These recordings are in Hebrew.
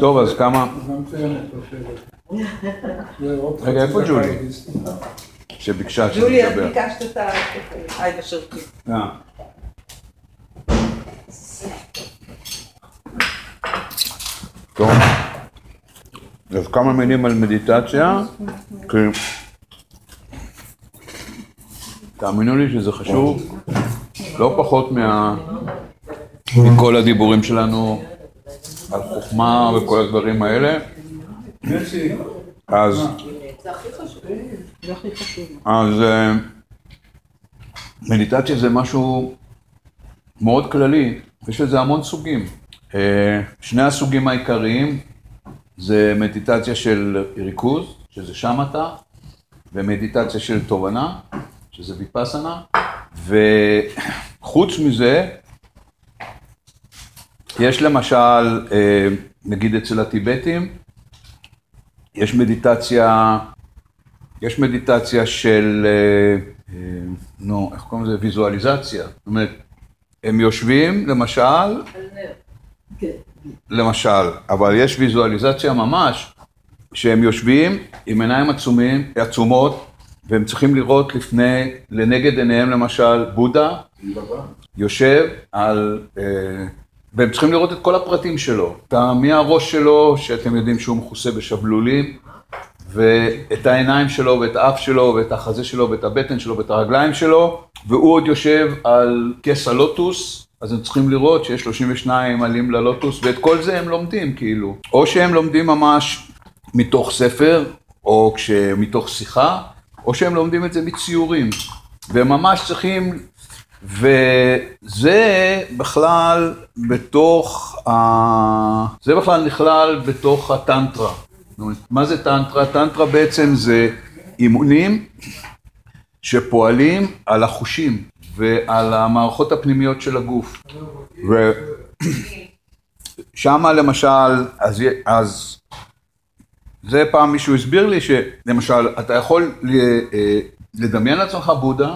טוב, אז כמה... רגע, איפה ג'ולי? שביקשה ג'ולי, את. ביקשת את ה... היי, בשירותים. אה. טוב, אז כמה מילים על מדיטציה, כי תאמינו לי שזה חשוב לא פחות מה... מכל הדיבורים שלנו על חוכמה וכל הדברים האלה, אז אז אה, מדיטציה זה משהו מאוד כללי, יש לזה המון סוגים. אה, שני הסוגים העיקריים זה מדיטציה של ריכוז, שזה שמטה, ומדיטציה של תובנה, שזה ויפאסנה, וחוץ מזה, יש למשל, אה, נגיד אצל הטיבטים, יש מדיטציה, יש מדיטציה של, אה, אה, נו, איך קוראים לזה? ויזואליזציה. זאת אומרת, הם יושבים, למשל, למשל, אבל יש ויזואליזציה ממש, שהם יושבים עם עיניים עצומים, עצומות, והם צריכים לראות לפני, לנגד עיניהם למשל, בודה, יושב על, אה, והם צריכים לראות את כל הפרטים שלו, מהראש שלו, שאתם יודעים שהוא מכוסה בשבלולים, ואת העיניים שלו, ואת האף שלו, ואת החזה שלו, ואת הבטן שלו, ואת הרגליים שלו, והוא עוד יושב על כס הלוטוס, אז הם צריכים לראות שיש 32 עלים ללוטוס, ואת כל זה הם לומדים, כאילו. או שהם לומדים ממש מתוך ספר, או מתוך שיחה, או שהם לומדים את זה מציורים. והם ממש צריכים, וזה בכלל בתוך, ה... זה בכלל נכלל בתוך הטנטרה. מה זה טנטרה? טנטרה בעצם זה אימונים שפועלים על החושים ועל המערכות הפנימיות של הגוף. ושמה למשל, אז, אז זה פעם מישהו הסביר לי שלמשל, אתה יכול אה, לדמיין לעצמך בודה,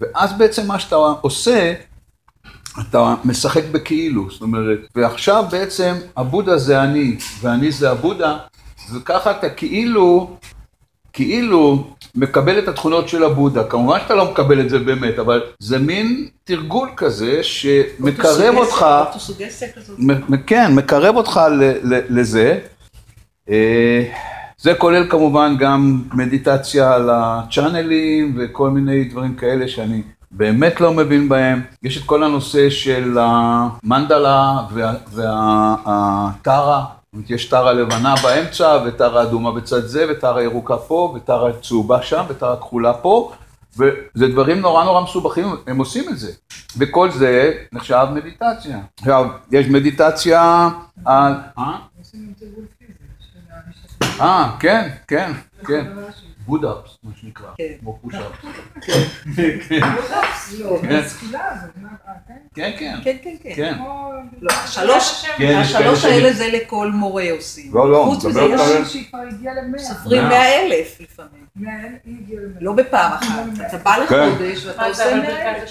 ואז בעצם מה שאתה עושה, אתה משחק בכאילו, זאת אומרת, ועכשיו בעצם הבודה זה אני, ואני זה הבודה, וככה אתה כאילו, כאילו מקבל את התכונות של הבודה. כמובן שאתה לא מקבל את זה באמת, אבל זה מין תרגול כזה שמקרב אותך, כן, מקרב אותך לזה. אה, זה כולל כמובן גם מדיטציה על הצ'אנלים וכל מיני דברים כאלה שאני באמת לא מבין בהם. יש את כל הנושא של המנדלה והטרה. יש טרה לבנה באמצע, וטרה אדומה בצד זה, וטרה ירוקה פה, וטרה צהובה שם, וטרה כחולה פה, וזה דברים נורא נורא מסובכים, הם עושים את זה. וכל זה נחשב מדיטציה. עכשיו, יש מדיטציה על... אה? אה, כן, כן, כן. בודאפס, מה שנקרא, כן. כמו פושאפס. לא, כן. מה, אה, כן? כן, כן, כן, כן, כן. כן. לא, השלוש, כן, השלוש כאלה האלה זה לכל מורה עושים. לא, לא, חוץ מזה יש שהיא כבר הגיעה למאה. סופרים מאה. אלף לפעמים. מאה, היא הגיעה למאה. לא בפעם אחת. אתה בא כן. לחודש ואתה עושה מאה אלף.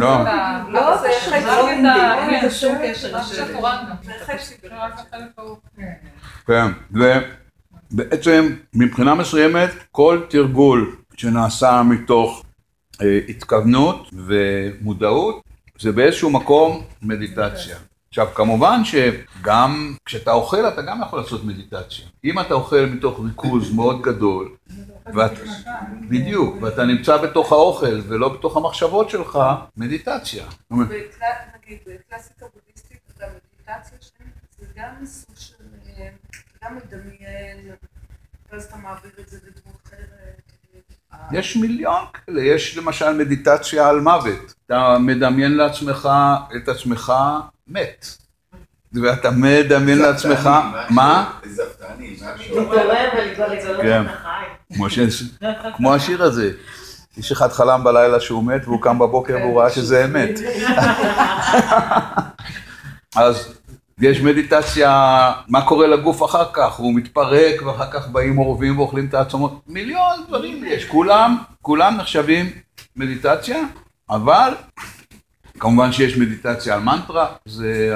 לא. לא, זה לא ה- אין לזה כן, שום קשר ההוא. כן, ובעצם מבחינה מסוימת כל תרגול שנעשה מתוך אה, התכוונות ומודעות זה באיזשהו מקום מדיטציה. עכשיו כמובן שגם כשאתה אוכל אתה גם יכול לעשות מדיטציה. אם אתה אוכל מתוך ריכוז מאוד גדול, ואת, בדיוק, ואתה נמצא בתוך האוכל ולא בתוך המחשבות שלך, מדיטציה. נגיד, בקלאסיקה בודהיסטית, המדיטציה שלהם זה גם סוג של, אה, גם לדמיין, ואז אתה מעביר את זה לדמות אחרת. יש מיליון כאלה, יש למשל מדיטציה על מוות. אתה מדמיין לעצמך את עצמך מת. ואתה מדמיין לעצמך, מה? להתעורר ולגלות כן. כמו, השיר הזה. איש אחד חלם בלילה שהוא מת והוא קם בבוקר והוא ראה שזה אמת. אז יש מדיטציה, מה קורה לגוף אחר כך, הוא מתפרק ואחר כך באים עורבים ואוכלים את העצמות, מיליון דברים יש, כולם, כולם נחשבים מדיטציה, אבל כמובן שיש מדיטציה על מנטרה, זה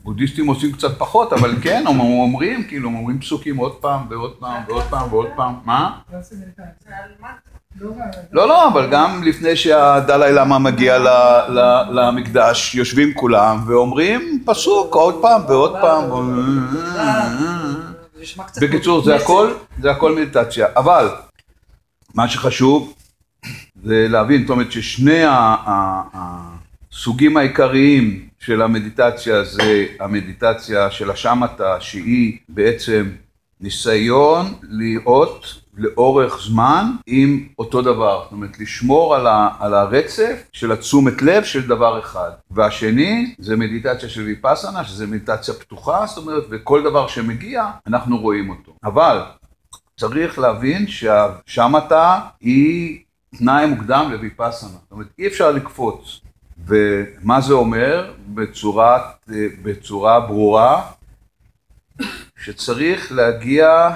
הבודהיסטים עושים קצת פחות, אבל כן, הם אומרים, כאילו, הם אומרים פסוקים עוד פעם ועוד פעם ועוד פעם ועוד פעם, מה? לא? לא. לא, לא, אבל גם לפני שהדלאי למה מגיע למקדש, יושבים כולם ואומרים פסוק עוד פעם ועוד פעם. בקיצור, זה הכל מדיטציה. אבל, מה שחשוב זה להבין, זאת אומרת ששני הסוגים העיקריים של המדיטציה זה המדיטציה של השמטה, שהיא בעצם ניסיון להיות לאורך זמן עם אותו דבר. זאת אומרת, לשמור על, ה, על הרצף של התשומת לב של דבר אחד. והשני, זה מדיטציה של ויפאסנה, שזה מדיטציה פתוחה, זאת אומרת, וכל דבר שמגיע, אנחנו רואים אותו. אבל צריך להבין שהשמטה היא תנאי מוקדם לויפאסנה. זאת אומרת, אי אפשר לקפוץ. ומה זה אומר? בצורה, בצורה ברורה, שצריך להגיע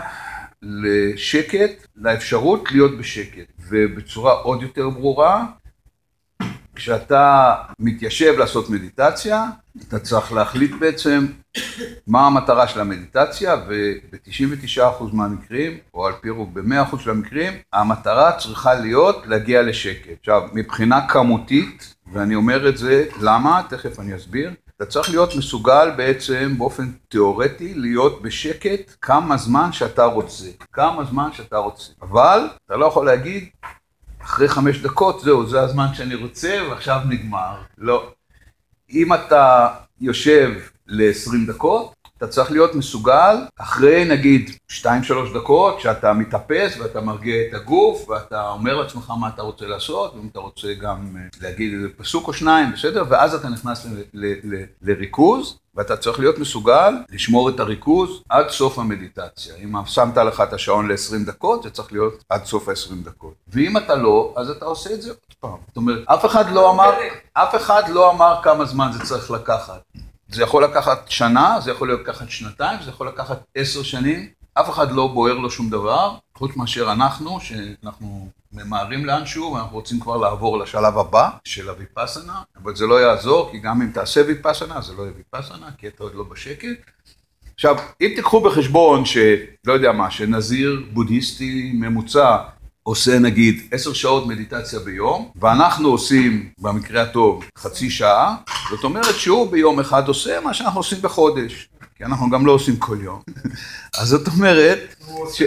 לשקט, לאפשרות להיות בשקט. ובצורה עוד יותר ברורה, כשאתה מתיישב לעשות מדיטציה, אתה צריך להחליט בעצם מה המטרה של המדיטציה, וב-99% מהמקרים, או על פי רוב ב-100% של המקרים, המטרה צריכה להיות להגיע לשקט. עכשיו, מבחינה כמותית, ואני אומר את זה, למה? תכף אני אסביר. אתה צריך להיות מסוגל בעצם באופן תיאורטי להיות בשקט כמה זמן שאתה רוצה. כמה זמן שאתה רוצה. אבל אתה לא יכול להגיד, אחרי חמש דקות, זהו, זה הזמן שאני רוצה ועכשיו נגמר. לא. אם אתה יושב ל-20 דקות, אתה צריך להיות מסוגל, אחרי נגיד 2-3 דקות, שאתה מתאפס ואתה מרגיע את הגוף, ואתה אומר לעצמך מה אתה רוצה לעשות, ואם אתה רוצה גם אה, להגיד איזה פסוק או שניים, בסדר? ואז אתה נכנס ל- ל- ל- לריכוז, ואתה צריך להיות מסוגל לשמור את הריכוז עד סוף המדיטציה. אם שמת לך את השעון ל-20 דקות, זה צריך להיות עד סוף ה-20 דקות. ואם אתה לא, אז אתה עושה את זה עוד פעם. זאת אומרת, אף אחד לא אמר, אף אחד לא אמר כמה זמן זה צריך לקחת. זה יכול לקחת שנה, זה יכול לקחת שנתיים, זה יכול לקחת עשר שנים. אף אחד לא בוער לו שום דבר, חוץ מאשר אנחנו, שאנחנו ממהרים לאנשהו, ואנחנו רוצים כבר לעבור לשלב הבא של הוויפאסנה, אבל זה לא יעזור, כי גם אם תעשה ויפאסנה, זה לא יהיה ויפאסנה, כי אתה עוד לא בשקט. עכשיו, אם תיקחו בחשבון שלא יודע מה, שנזיר בודהיסטי ממוצע עושה נגיד עשר שעות מדיטציה ביום, ואנחנו עושים, במקרה הטוב, חצי שעה, זאת אומרת שהוא ביום אחד עושה מה שאנחנו עושים בחודש, כי אנחנו גם לא עושים כל יום. אז זאת אומרת, ש...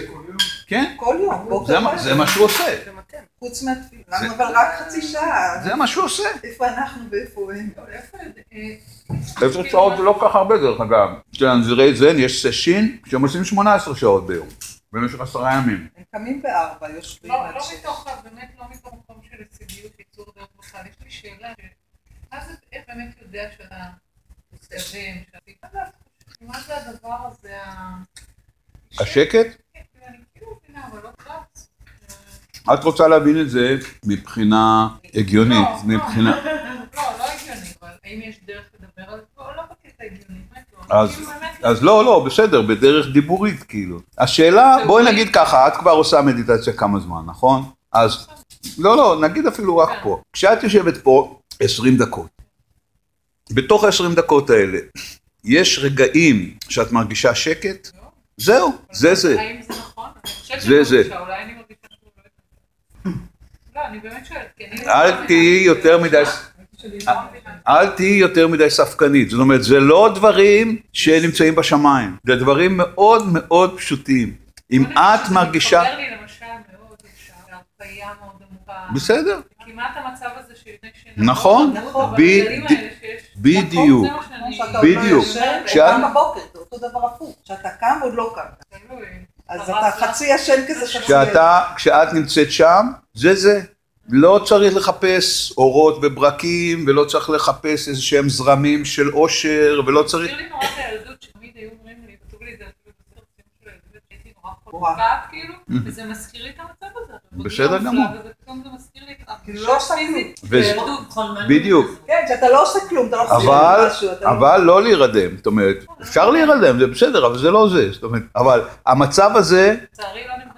כן, כל יום, בוקר זה, מה- בערב. זה מה שהוא עושה. חוץ מהתפילה. אבל רק חצי שעה. זה מה שהוא עושה. איפה אנחנו ואיפה הם? אבל איפה, אה, עשר שעות זה לא כל כך הרבה דרך אגב. לנזירי זן יש סשין שהם עושים 18 שעות ביום, במשך עשרה ימים. הם קמים בארבע, יושבים לא, לא. מתוך, באמת לא מתוך מקום של הישגיות, ייצור דרך בכלל. יש לי שאלה, זה, איך באמת יודע שאתה שאתה... מה זה הדבר הזה. השקט? כן, אני כאילו מבינה, אבל לא רץ. את רוצה להבין את זה מבחינה הגיונית, לא, לא. מבחינה... לא, לא הגיוני, אבל האם יש דרך לדבר על זה? לא, לא בקטע הגיוני, באמת לא. אז- כאילו, אז לא, לא, בסדר, בדרך דיבורית כאילו. השאלה, בואי נגיד ככה, את כבר עושה מדיטציה כמה זמן, נכון? אז, לא, לא, נגיד אפילו רק פה. כשאת יושבת פה 20 דקות, בתוך ה-20 דקות האלה, יש רגעים שאת מרגישה שקט? זהו, זה זה. האם זה נכון? זה זה. לא. לא. אל תהיי יותר מדי... אל תהיי יותר מדי ספקנית, זאת אומרת, זה לא דברים שנמצאים בשמיים, זה דברים מאוד מאוד פשוטים. אם את מרגישה... מתחבר לי למשל מאוד ישר, להרפאיה מאוד עמוקה. בסדר, כמעט המצב הזה שלפני שינה. נכון, נכון. בדיוק. זה לא בדיוק. ישן, כשאת- או קם בבוקר, זה אותו דבר הפוך. כשאתה קם עוד לא קמת. אז אתה. חצי ישן כזה, חצי... כשאתה, כשאת נמצאת שם, זה זה. לא צריך לחפש אורות וברקים, ולא צריך לחפש איזה שהם זרמים של עושר, ולא צריך... מזכיר לי נורא את הילדות, שתמיד היו אומרים לי, כתוב לי את זה אפילו בסרט ציון של הילדות, חולקת, כאילו, וזה מזכיר לי את המצב הזה. בסדר בגיל גמור. המופלג הזה, פתאום זה מזכיר לי את כאילו לא עושה בילדות. בדיוק. כן, שאתה לא עושה כלום, אתה לא חושב אבל, משהו, לא... אבל לא להירדם, זאת אומרת, אפשר להירדם, זה בסדר, אבל זה לא זה, זאת אומרת, אבל המצב הזה, לצערי לא ה-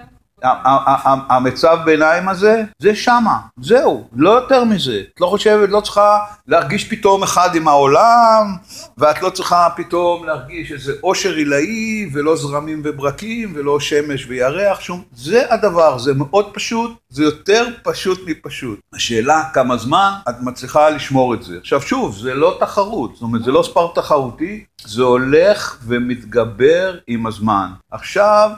המצב ביניים הזה, זה שמה, זהו, לא יותר מזה. את לא חושבת, לא צריכה להרגיש פתאום אחד עם העולם, ואת לא צריכה פתאום להרגיש איזה עושר עילאי, ולא זרמים וברקים, ולא שמש וירח, שום, זה הדבר, זה מאוד פשוט, זה יותר פשוט מפשוט. השאלה כמה זמן את מצליחה לשמור את זה. עכשיו שוב, זה לא תחרות, זאת אומרת, זה לא ספורט תחרותי, זה הולך ומתגבר עם הזמן. עכשיו,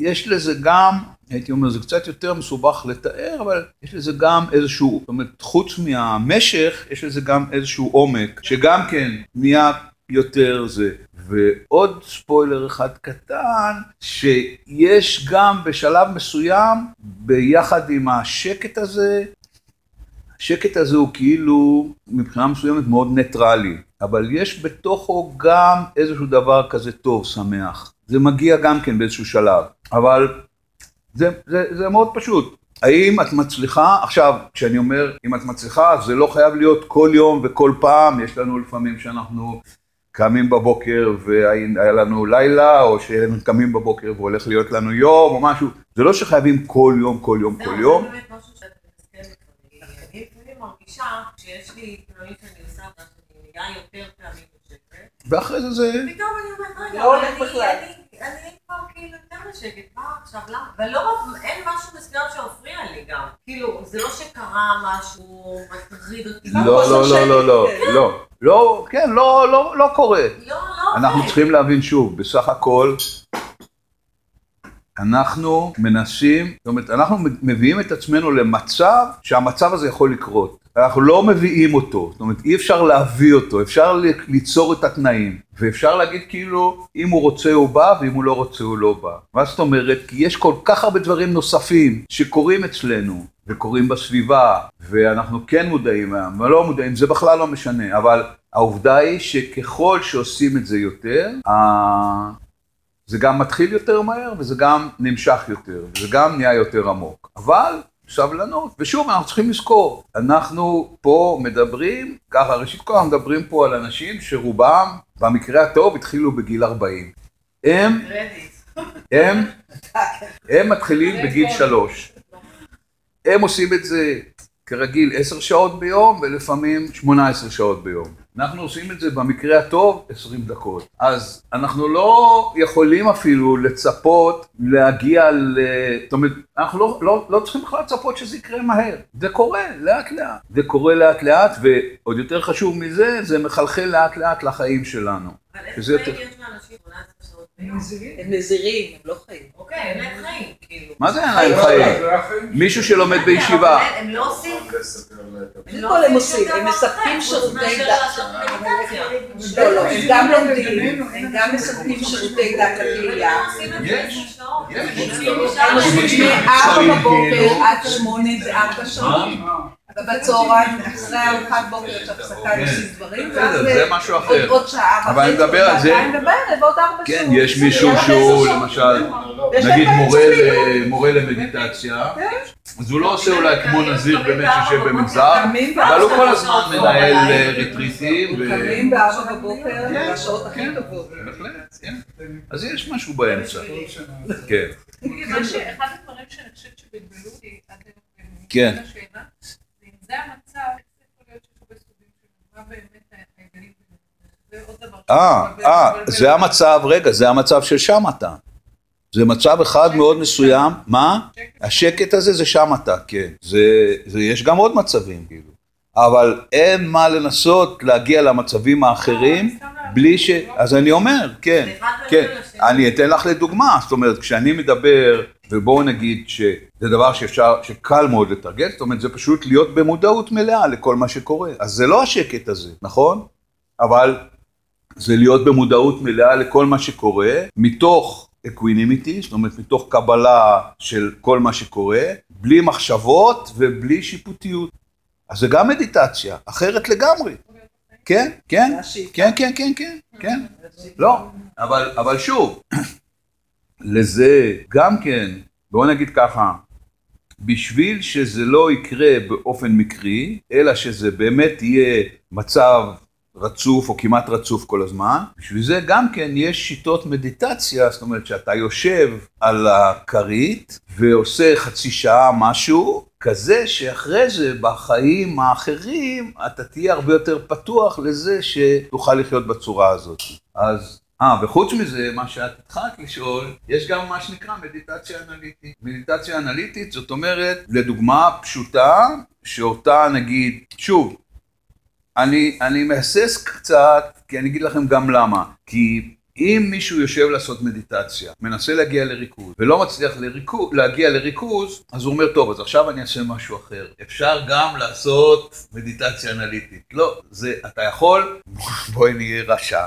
יש לזה גם, הייתי אומר, זה קצת יותר מסובך לתאר, אבל יש לזה גם איזשהו, זאת אומרת, חוץ מהמשך, יש לזה גם איזשהו עומק, שגם כן נהיה יותר זה. ועוד ספוילר אחד קטן, שיש גם בשלב מסוים, ביחד עם השקט הזה, השקט הזה הוא כאילו מבחינה מסוימת מאוד ניטרלי, אבל יש בתוכו גם איזשהו דבר כזה טוב, שמח. זה מגיע גם כן באיזשהו שלב, אבל זה, זה, זה מאוד פשוט. האם את מצליחה, עכשיו, כשאני אומר אם את מצליחה, זה לא חייב להיות כל יום וכל פעם, יש לנו לפעמים שאנחנו קמים בבוקר והיה לנו לילה, או שקמים בבוקר והולך להיות לנו יום או משהו, זה לא שחייבים כל יום, כל יום, כל יום. זה באמת משהו שאת מתסכלת. אני לפעמים מרגישה שיש לי דברים שאני עושה, שאני מגיעה יותר פעמים. ואחרי זה זה... פתאום אני אומרת, רגע, לא הולך אני- בכלל. אני- אני כבר כאילו יותר בשקט, מה עכשיו, למה? ולא, אין משהו מסוים שמפריע לי גם. כאילו, זה לא שקרה משהו מטריד אותי. לא, לא, לא, לא, לא, לא, לא, כן, לא, לא, לא קורה. לא, לא אנחנו. צריכים להבין שוב, בסך הכל, אנחנו מנסים, זאת אומרת, אנחנו מביאים את עצמנו למצב שהמצב הזה יכול לקרות. אנחנו לא מביאים אותו, זאת אומרת, אי אפשר להביא אותו, אפשר ליצור את התנאים, ואפשר להגיד כאילו, אם הוא רוצה הוא בא, ואם הוא לא רוצה הוא לא בא. מה זאת אומרת? כי יש כל כך הרבה דברים נוספים שקורים אצלנו, וקורים בסביבה, ואנחנו כן מודעים להם, ולא מודעים, זה בכלל לא משנה, אבל העובדה היא שככל שעושים את זה יותר, זה גם מתחיל יותר מהר וזה גם נמשך יותר, וזה גם נהיה יותר עמוק. אבל סבלנות, ושוב אנחנו צריכים לזכור, אנחנו פה מדברים, ככה ראשית כל אנחנו מדברים פה על אנשים שרובם במקרה הטוב התחילו בגיל 40. הם. הם, הם מתחילים בגיל שלוש. הם עושים את זה כרגיל 10 שעות ביום ולפעמים 18 שעות ביום. אנחנו עושים את זה במקרה הטוב 20 דקות. אז אנחנו לא יכולים אפילו לצפות להגיע ל... זאת אומרת, אנחנו לא, לא, לא צריכים בכלל לצפות שזה יקרה מהר. זה קורה לאט לאט. זה קורה לאט לאט, ועוד יותר חשוב מזה, זה מחלחל לאט לאט לחיים שלנו. אבל שזה איזה יותר- חיים יש לאנשים 18 שעות ביום? נזירים. הם נזירים, הם לא חיים. אוקיי, להם חיים, כאילו. מה זה אין להם חיים? מישהו שלומד אבל בישיבה. הם לא עושים... כל הם עושים, הם מספקים שירותי דת. לא, לא, הם גם לומדים, הם גם מספקים שירותי דת לקהילה. יש. יש. הם עושים מארבע בבוקר עד שמונה זה ארבע שעות, ובצהריים אחרי ארוחת בוקר יש הפסקה כן. עושים דברים, ואז עוד- שעה אבל אני וחצי, מדבר על זה- ועתיים ובערב עוד ארבע כן. יש מישהו שהוא. למשל, יש להם נגיד מורה שנים. ל- מורה למדיטציה. אז הוא לא עושה אולי כמו נזיר באמת שיושב קמים אבל הוא כל הזמן. מנהל אה, ריטריטים. ו- קמים בארבע בבוקר, כן, בשעות הכי כן. טובות. אז יש משהו באמצע, כן. מה שאחד הדברים שאני חושבת שבלבלו אותי כן. השאלה, זה אם זה המצב, איך זה יכול להיות שיש הרבה סוגים של מה באמת ההבדלים ביניהם. זה עוד דבר אה, אה, זה. המצב, רגע, זה המצב של שמטה. זה מצב אחד מאוד מסוים, מה? השקט הזה זה שמטה, כן. זה, זה, יש גם עוד מצבים, כאילו. אבל אין מה לנסות להגיע למצבים האחרים בלי ש... אז אני אומר, כן, אחד כן. אני אתן לך לדוגמה, זאת אומרת, כשאני מדבר, ובואו נגיד שזה דבר שאפשר, שקל מאוד לתרגל, זאת אומרת, זה פשוט להיות במודעות מלאה לכל מה שקורה. אז זה לא השקט הזה, נכון? אבל זה להיות במודעות מלאה לכל מה שקורה, מתוך equanimity, זאת אומרת, מתוך קבלה של כל מה שקורה, בלי מחשבות ובלי שיפוטיות. אז זה גם מדיטציה, אחרת לגמרי. כן, כן. כן, כן, כן, כן, כן. לא, אבל, אבל שוב, לזה גם כן, בואו נגיד ככה, בשביל שזה לא יקרה באופן מקרי, אלא שזה באמת יהיה מצב רצוף או כמעט רצוף כל הזמן, בשביל זה גם כן יש שיטות מדיטציה, זאת אומרת שאתה יושב על הכרית ועושה חצי שעה משהו, כזה שאחרי זה בחיים האחרים אתה תהיה הרבה יותר פתוח לזה שתוכל לחיות בצורה הזאת. אז אה, וחוץ מזה, מה שאת התחלת לשאול, יש גם מה שנקרא מדיטציה אנליטית. מדיטציה אנליטית זאת אומרת, לדוגמה פשוטה, שאותה נגיד, שוב, אני, אני מהסס קצת, כי אני אגיד לכם גם למה. כי אם מישהו יושב לעשות מדיטציה, מנסה להגיע לריכוז, ולא מצליח לריכוז, להגיע לריכוז, אז הוא אומר, טוב, אז עכשיו אני אעשה משהו אחר. אפשר גם לעשות מדיטציה אנליטית. לא, זה, אתה יכול, בואי נהיה רשע.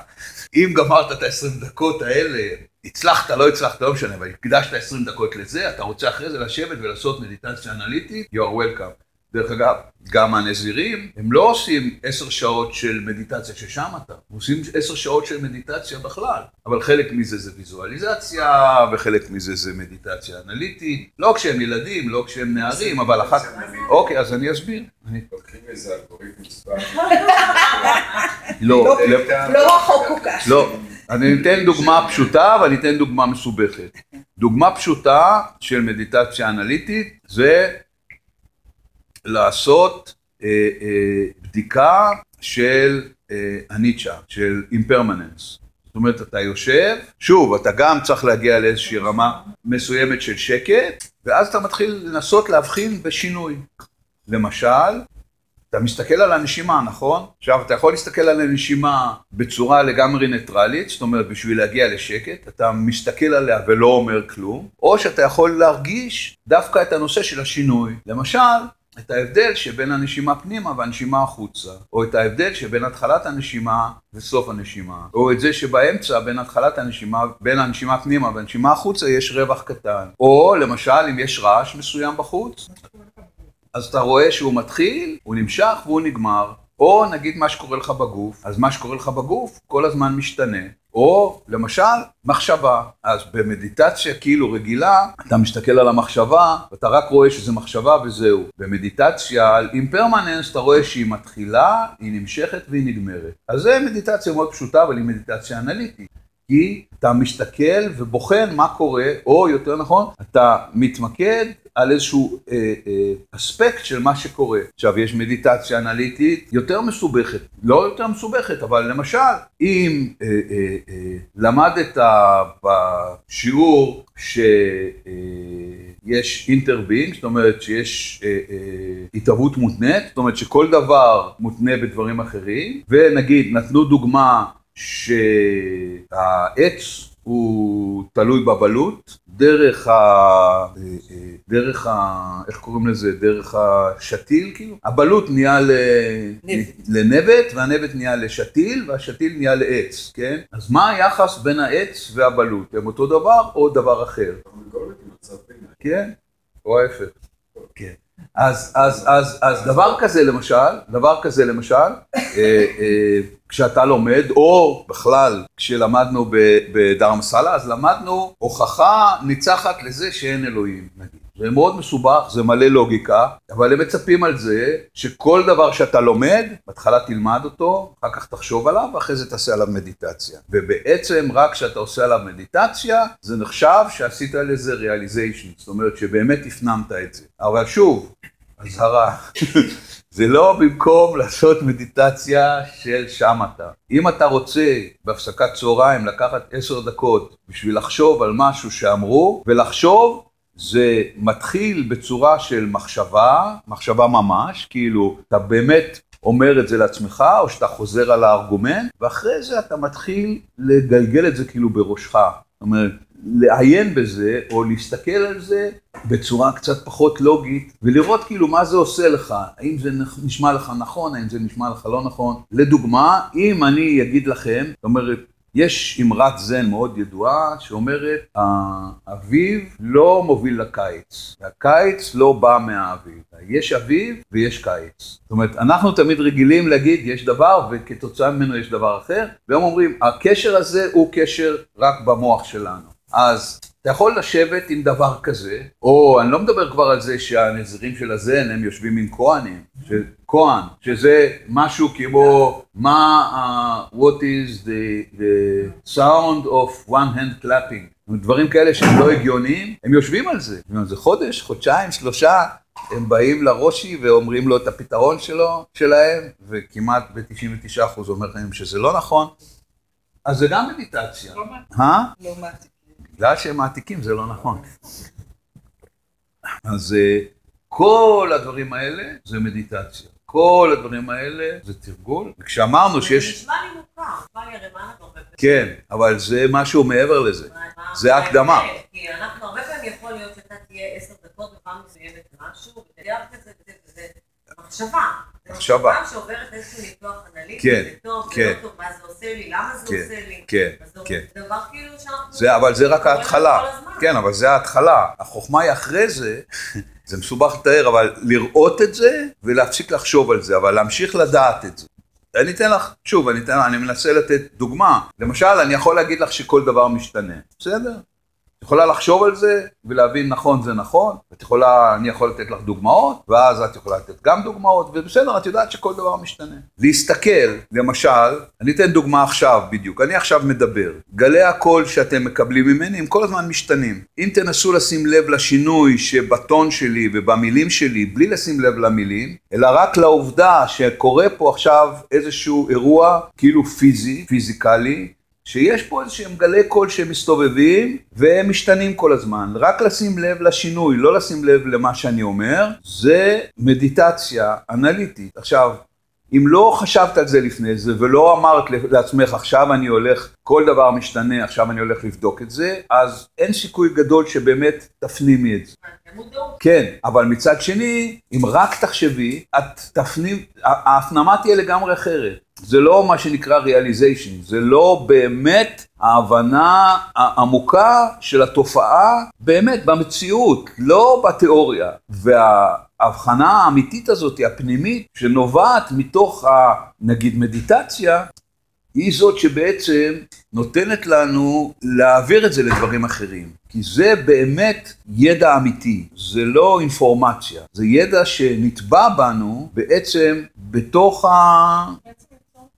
אם גמרת את ה-20 דקות האלה, הצלחת, לא הצלחת, לא משנה, אבל הקדשת 20 דקות לזה, אתה רוצה אחרי זה לשבת ולעשות מדיטציה אנליטית, you are welcome. דרך אגב, גם הנזירים, הם לא עושים עשר שעות של מדיטציה ששם אתה, הם עושים עשר שעות של מדיטציה בכלל, אבל חלק מזה זה ויזואליזציה, וחלק מזה זה מדיטציה אנליטית, לא כשהם ילדים, לא כשהם נערים, אבל אחר כך... אוקיי, אז אני אסביר. לוקחים איזה אלגוריתם צבא. לא, לא רחוק כל כך. לא, אני אתן דוגמה פשוטה ואני אתן דוגמה מסובכת. דוגמה פשוטה של מדיטציה אנליטית זה לעשות אה, אה, בדיקה של אה, הניטשה, של אימפרמננס. זאת אומרת, אתה יושב, שוב, אתה גם צריך להגיע לאיזושהי רמה מסוימת של שקט, ואז אתה מתחיל לנסות להבחין בשינוי. למשל, אתה מסתכל על הנשימה, נכון? עכשיו, אתה יכול להסתכל על הנשימה בצורה לגמרי ניטרלית, זאת אומרת, בשביל להגיע לשקט, אתה מסתכל עליה ולא אומר כלום, או שאתה יכול להרגיש דווקא את הנושא של השינוי. למשל, את ההבדל שבין הנשימה פנימה והנשימה החוצה, או את ההבדל שבין התחלת הנשימה וסוף הנשימה, או את זה שבאמצע בין התחלת הנשימה, בין הנשימה פנימה והנשימה החוצה יש רווח קטן, או למשל אם יש רעש מסוים בחוץ, אז אתה רואה שהוא מתחיל, הוא נמשך והוא נגמר, או נגיד מה שקורה לך בגוף, אז מה שקורה לך בגוף כל הזמן משתנה. או למשל, מחשבה. אז במדיטציה כאילו רגילה, אתה מסתכל על המחשבה, ואתה רק רואה שזה מחשבה וזהו. במדיטציה על אימפרמננס, אתה רואה שהיא מתחילה, היא נמשכת והיא נגמרת. אז זה מדיטציה מאוד פשוטה, אבל היא מדיטציה אנליטית. כי אתה מסתכל ובוחן מה קורה, או יותר נכון, אתה מתמקד על איזשהו אה, אה, אספקט של מה שקורה. עכשיו, יש מדיטציה אנליטית יותר מסובכת, לא יותר מסובכת, אבל למשל, אם אה, אה, אה, למדת בשיעור שיש אה, אינטרבינג, זאת אומרת שיש אה, אה, התהוות מותנית, זאת אומרת שכל דבר מותנה בדברים אחרים, ונגיד נתנו דוגמה שהעץ הוא תלוי בבלוט, דרך ה... דרך ה... איך קוראים לזה? דרך השתיל כאילו? הבלוט נהיה ל... לנבט, והנבט נהיה לשתיל, והשתיל נהיה לעץ, כן? אז מה היחס בין העץ והבלוט? הם אותו דבר או דבר אחר? כן? או ההפך. אז דבר כזה למשל, דבר כזה למשל, אה, אה, כשאתה לומד, או בכלל כשלמדנו בדרמסלה, אז למדנו הוכחה ניצחת לזה שאין אלוהים, נגיד. זה מאוד מסובך, זה מלא לוגיקה, אבל הם מצפים על זה שכל דבר שאתה לומד, בהתחלה תלמד אותו, אחר כך תחשוב עליו, ואחרי זה תעשה עליו מדיטציה. ובעצם רק כשאתה עושה עליו מדיטציה, זה נחשב שעשית על איזה ריאליזיישן, זאת אומרת שבאמת הפנמת את זה. אבל שוב, אזהרה. זה לא במקום לעשות מדיטציה של שמטה. אם אתה רוצה בהפסקת צהריים לקחת עשר דקות בשביל לחשוב על משהו שאמרו, ולחשוב זה מתחיל בצורה של מחשבה, מחשבה ממש, כאילו אתה באמת אומר את זה לעצמך, או שאתה חוזר על הארגומנט, ואחרי זה אתה מתחיל לגלגל את זה כאילו בראשך. זאת אומרת, לעיין בזה, או להסתכל על זה בצורה קצת פחות לוגית, ולראות כאילו מה זה עושה לך, האם זה נשמע לך נכון, האם זה נשמע לך לא נכון. לדוגמה, אם אני אגיד לכם, זאת אומרת, יש אמרת זן מאוד ידועה שאומרת, האביב לא מוביל לקיץ, והקיץ לא בא מהאביב. יש אביב ויש קיץ. זאת אומרת, אנחנו תמיד רגילים להגיד, יש דבר וכתוצאה ממנו יש דבר אחר, והם אומרים, הקשר הזה הוא קשר רק במוח שלנו. אז אתה יכול לשבת עם דבר כזה, או אני לא מדבר כבר על זה שהנזירים של הזן הם יושבים עם כהנים, כהן, שזה משהו כמו מה, uh, what is the, the sound of one hand clapping, דברים כאלה שהם לא הגיוניים, הם יושבים על זה, זה חודש, חודשיים, שלושה, הם באים לרושי ואומרים לו את הפתרון שלו, שלהם, וכמעט ב-99% אומר להם שזה לא נכון, אז זה גם מדיטציה. לא בגלל שהם מעתיקים זה לא נכון. אז אה, כל הדברים האלה זה מדיטציה. כל הדברים האלה זה תרגול. וכשאמרנו זה שיש... נשמע לי מוכר, נשמע לי הרי מה אנחנו. כן, אבל זה משהו מעבר לזה. זה מה הקדמה. כי אנחנו הרבה פעמים יכול להיות שאתה תהיה עשר דקות בפעם מסוימת משהו, ותדע כזה וזה וזה. מחשבה. זה מחשבה. שעוברת איזשהו ניתוח אנליטי, כן, זה טוב, זה כן. לא טוב, מה זה עושה לי, למה זה כן, עושה לי. כן, אז זה כן. דבר כאילו שאנחנו... זה, אבל זה רק ההתחלה. כן, אבל זה ההתחלה. החוכמה היא אחרי זה, זה מסובך לתאר, אבל לראות את זה ולהפסיק לחשוב על זה, אבל להמשיך לדעת את זה. אני אתן לך, שוב, אני, אתן, אני מנסה לתת דוגמה. למשל, אני יכול להגיד לך שכל דבר משתנה, בסדר? את יכולה לחשוב על זה ולהבין נכון זה נכון, את יכולה, אני יכול לתת לך דוגמאות, ואז את יכולה לתת גם דוגמאות, ובסדר, את יודעת שכל דבר משתנה. להסתכל, למשל, אני אתן דוגמה עכשיו בדיוק, אני עכשיו מדבר, גלי הקול שאתם מקבלים ממני הם כל הזמן משתנים. אם תנסו לשים לב לשינוי שבטון שלי ובמילים שלי, בלי לשים לב למילים, אלא רק לעובדה שקורה פה עכשיו איזשהו אירוע כאילו פיזי, פיזיקלי, שיש פה איזשהם גלי קול שמסתובבים והם משתנים כל הזמן. רק לשים לב לשינוי, לא לשים לב למה שאני אומר, זה מדיטציה אנליטית. עכשיו, אם לא חשבת על זה לפני זה ולא אמרת לעצמך עכשיו אני הולך, כל דבר משתנה, עכשיו אני הולך לבדוק את זה, אז אין סיכוי גדול שבאמת תפנימי את זה. כן, אבל מצד שני, אם רק תחשבי, את תפנים, ההפנמה תהיה לגמרי אחרת. זה לא מה שנקרא realization, זה לא באמת ההבנה העמוקה של התופעה באמת במציאות, לא בתיאוריה. וההבחנה האמיתית הזאת, הפנימית, שנובעת מתוך, ה, נגיד, מדיטציה, היא זאת שבעצם נותנת לנו להעביר את זה לדברים אחרים. כי זה באמת ידע אמיתי, זה לא אינפורמציה, זה ידע שנטבע בנו בעצם בתוך ה...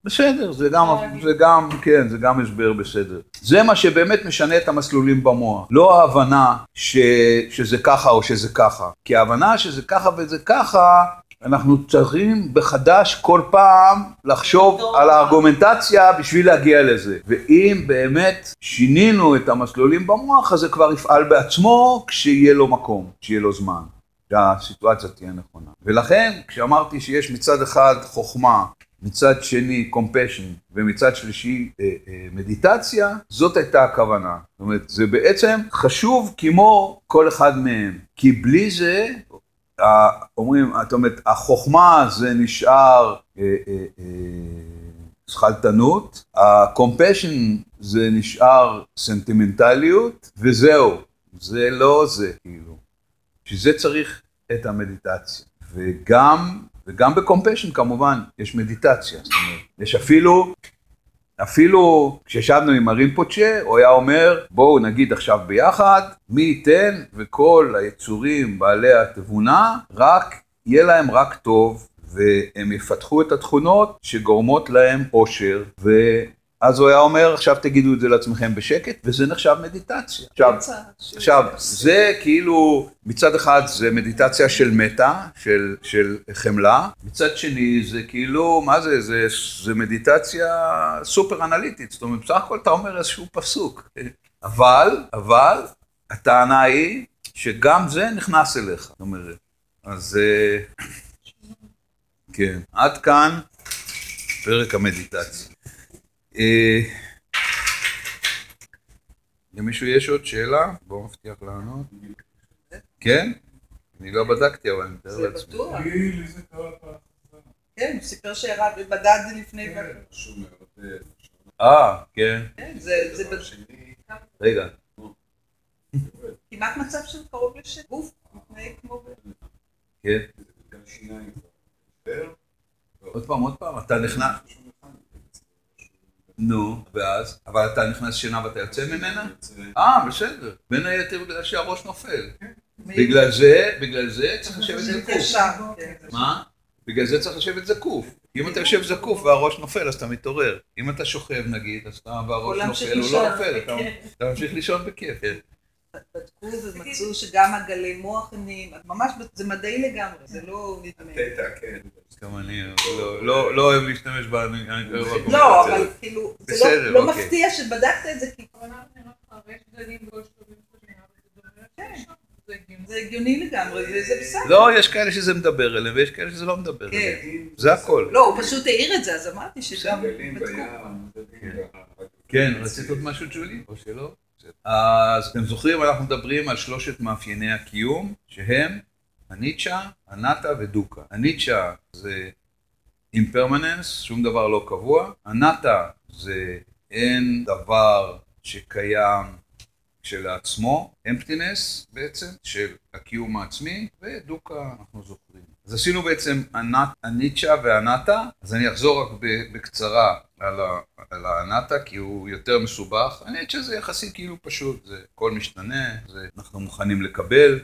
בסדר, זה גם, זה גם, כן, זה גם הסבר בסדר. זה מה שבאמת משנה את המסלולים במוח. לא ההבנה ש, שזה ככה או שזה ככה. כי ההבנה שזה ככה וזה ככה, אנחנו צריכים בחדש כל פעם לחשוב על הארגומנטציה בשביל להגיע לזה. ואם באמת שינינו את המסלולים במוח, אז זה כבר יפעל בעצמו כשיהיה לו מקום, כשיהיה לו זמן. שהסיטואציה תהיה נכונה. ולכן, כשאמרתי שיש מצד אחד חוכמה, מצד שני compassion ומצד שלישי אה, אה, מדיטציה, זאת הייתה הכוונה. זאת אומרת, זה בעצם חשוב כמו כל אחד מהם. כי בלי זה, אומרים, זאת אומרת, החוכמה זה נשאר אה, אה, אה, שכלתנות, ה-compassion זה נשאר סנטימנטליות, וזהו. זה לא זה, כאילו. בשביל זה צריך את המדיטציה. וגם, וגם בקומפשן כמובן יש מדיטציה. זאת אומרת, יש אפילו, אפילו כשישבנו עם הרינפוצ'ה, הוא היה אומר, בואו נגיד עכשיו ביחד, מי ייתן וכל היצורים בעלי התבונה, רק, יהיה להם רק טוב, והם יפתחו את התכונות שגורמות להם אושר, ואז הוא היה אומר, עכשיו תגידו את זה לעצמכם בשקט, וזה נחשב מדיטציה. עכשיו, עכשיו, זה כאילו, מצד אחד זה מדיטציה של מטה, של, של חמלה, מצד שני זה כאילו, מה זה, זה, זה מדיטציה סופר אנליטית, זאת אומרת, בסך הכל אתה אומר איזשהו פסוק, אבל, אבל, הטענה היא שגם זה נכנס אליך, זאת אומרת, אז אה, כן, עד כאן פרק המדיטציה. אה, למישהו יש עוד שאלה? בואו מבטיח לענות. כן? אני לא בדקתי, אבל אני מתאר לעצמי. בטוח. זה פעם. כן, הוא סיפר שירד ובדד לפני... כן. אה, כן. כן, זה זה רגע. כמעט מצב של קרוב לשט. גוף מתנהג כמו... כן. עוד פעם, עוד פעם, אתה נכנס. נו, ואז? אבל אתה נכנס שינה ואתה יוצא ממנה? אה, בסדר. בין היתר בגלל שהראש נופל. בגלל זה, בגלל זה צריך לשבת זקוף. כן. מה? בגלל זה צריך לשבת זקוף. אם אתה יושב זקוף והראש נופל, אז אתה מתעורר. אם אתה שוכב נגיד, אז אתה והראש נופל, הוא. לא נופל, אתה- אתה ממשיך לישון בכיף. כן. בדקו ומצאו שגם הגלי מוח הם נהיים, ממש, זה מדעי לגמרי, זה לא נדמה. כן. גם אני לא- לא לא אוהב להשתמש אני- לא, אבל כאילו, זה לא- לא אוקיי. מפתיע שבדקת את זה, כי אבל זה הגיוני. לגמרי, וזה בסדר. לא, יש כאלה שזה מדבר אליהם ויש כאלה שזה לא מדבר כן. אליהם. זה הכל. לא, הוא פשוט העיר את זה, אז אמרתי שגם כן, רצית עוד משהו ג'ולי? או שלא? אז אתם זוכרים, אנחנו מדברים על שלושת מאפייני הקיום, שהם הניטשה, הנאטה ודוקה. הניטשה זה אימפרמננס, שום דבר לא קבוע. הנאטה זה אין דבר שקיים כשלעצמו, אמפטינס בעצם, של הקיום העצמי, ודוקה אנחנו זוכרים. אז עשינו בעצם הנת- הניטשה והנאטה, אז אני אחזור רק בקצרה על, ה, על הנאטה, כי הוא יותר מסובך. הניטשה זה יחסית כאילו פשוט, זה הכל משתנה, זה אנחנו מוכנים לקבל.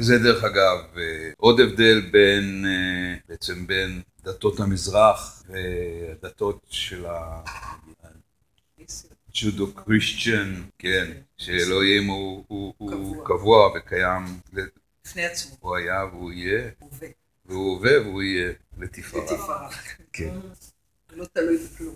זה דרך אגב אה, עוד הבדל בין, אה, בעצם בין דתות המזרח והדתות של ה... ג'ודו קריסטיאן, כן, שאלוהים הוא, הוא, הוא קבוע. קבוע וקיים, לפני עצמו, הוא היה והוא יהיה, והוא הווה והוא יהיה לתפארה. לתפארה. כן, לא תלוי בכלום.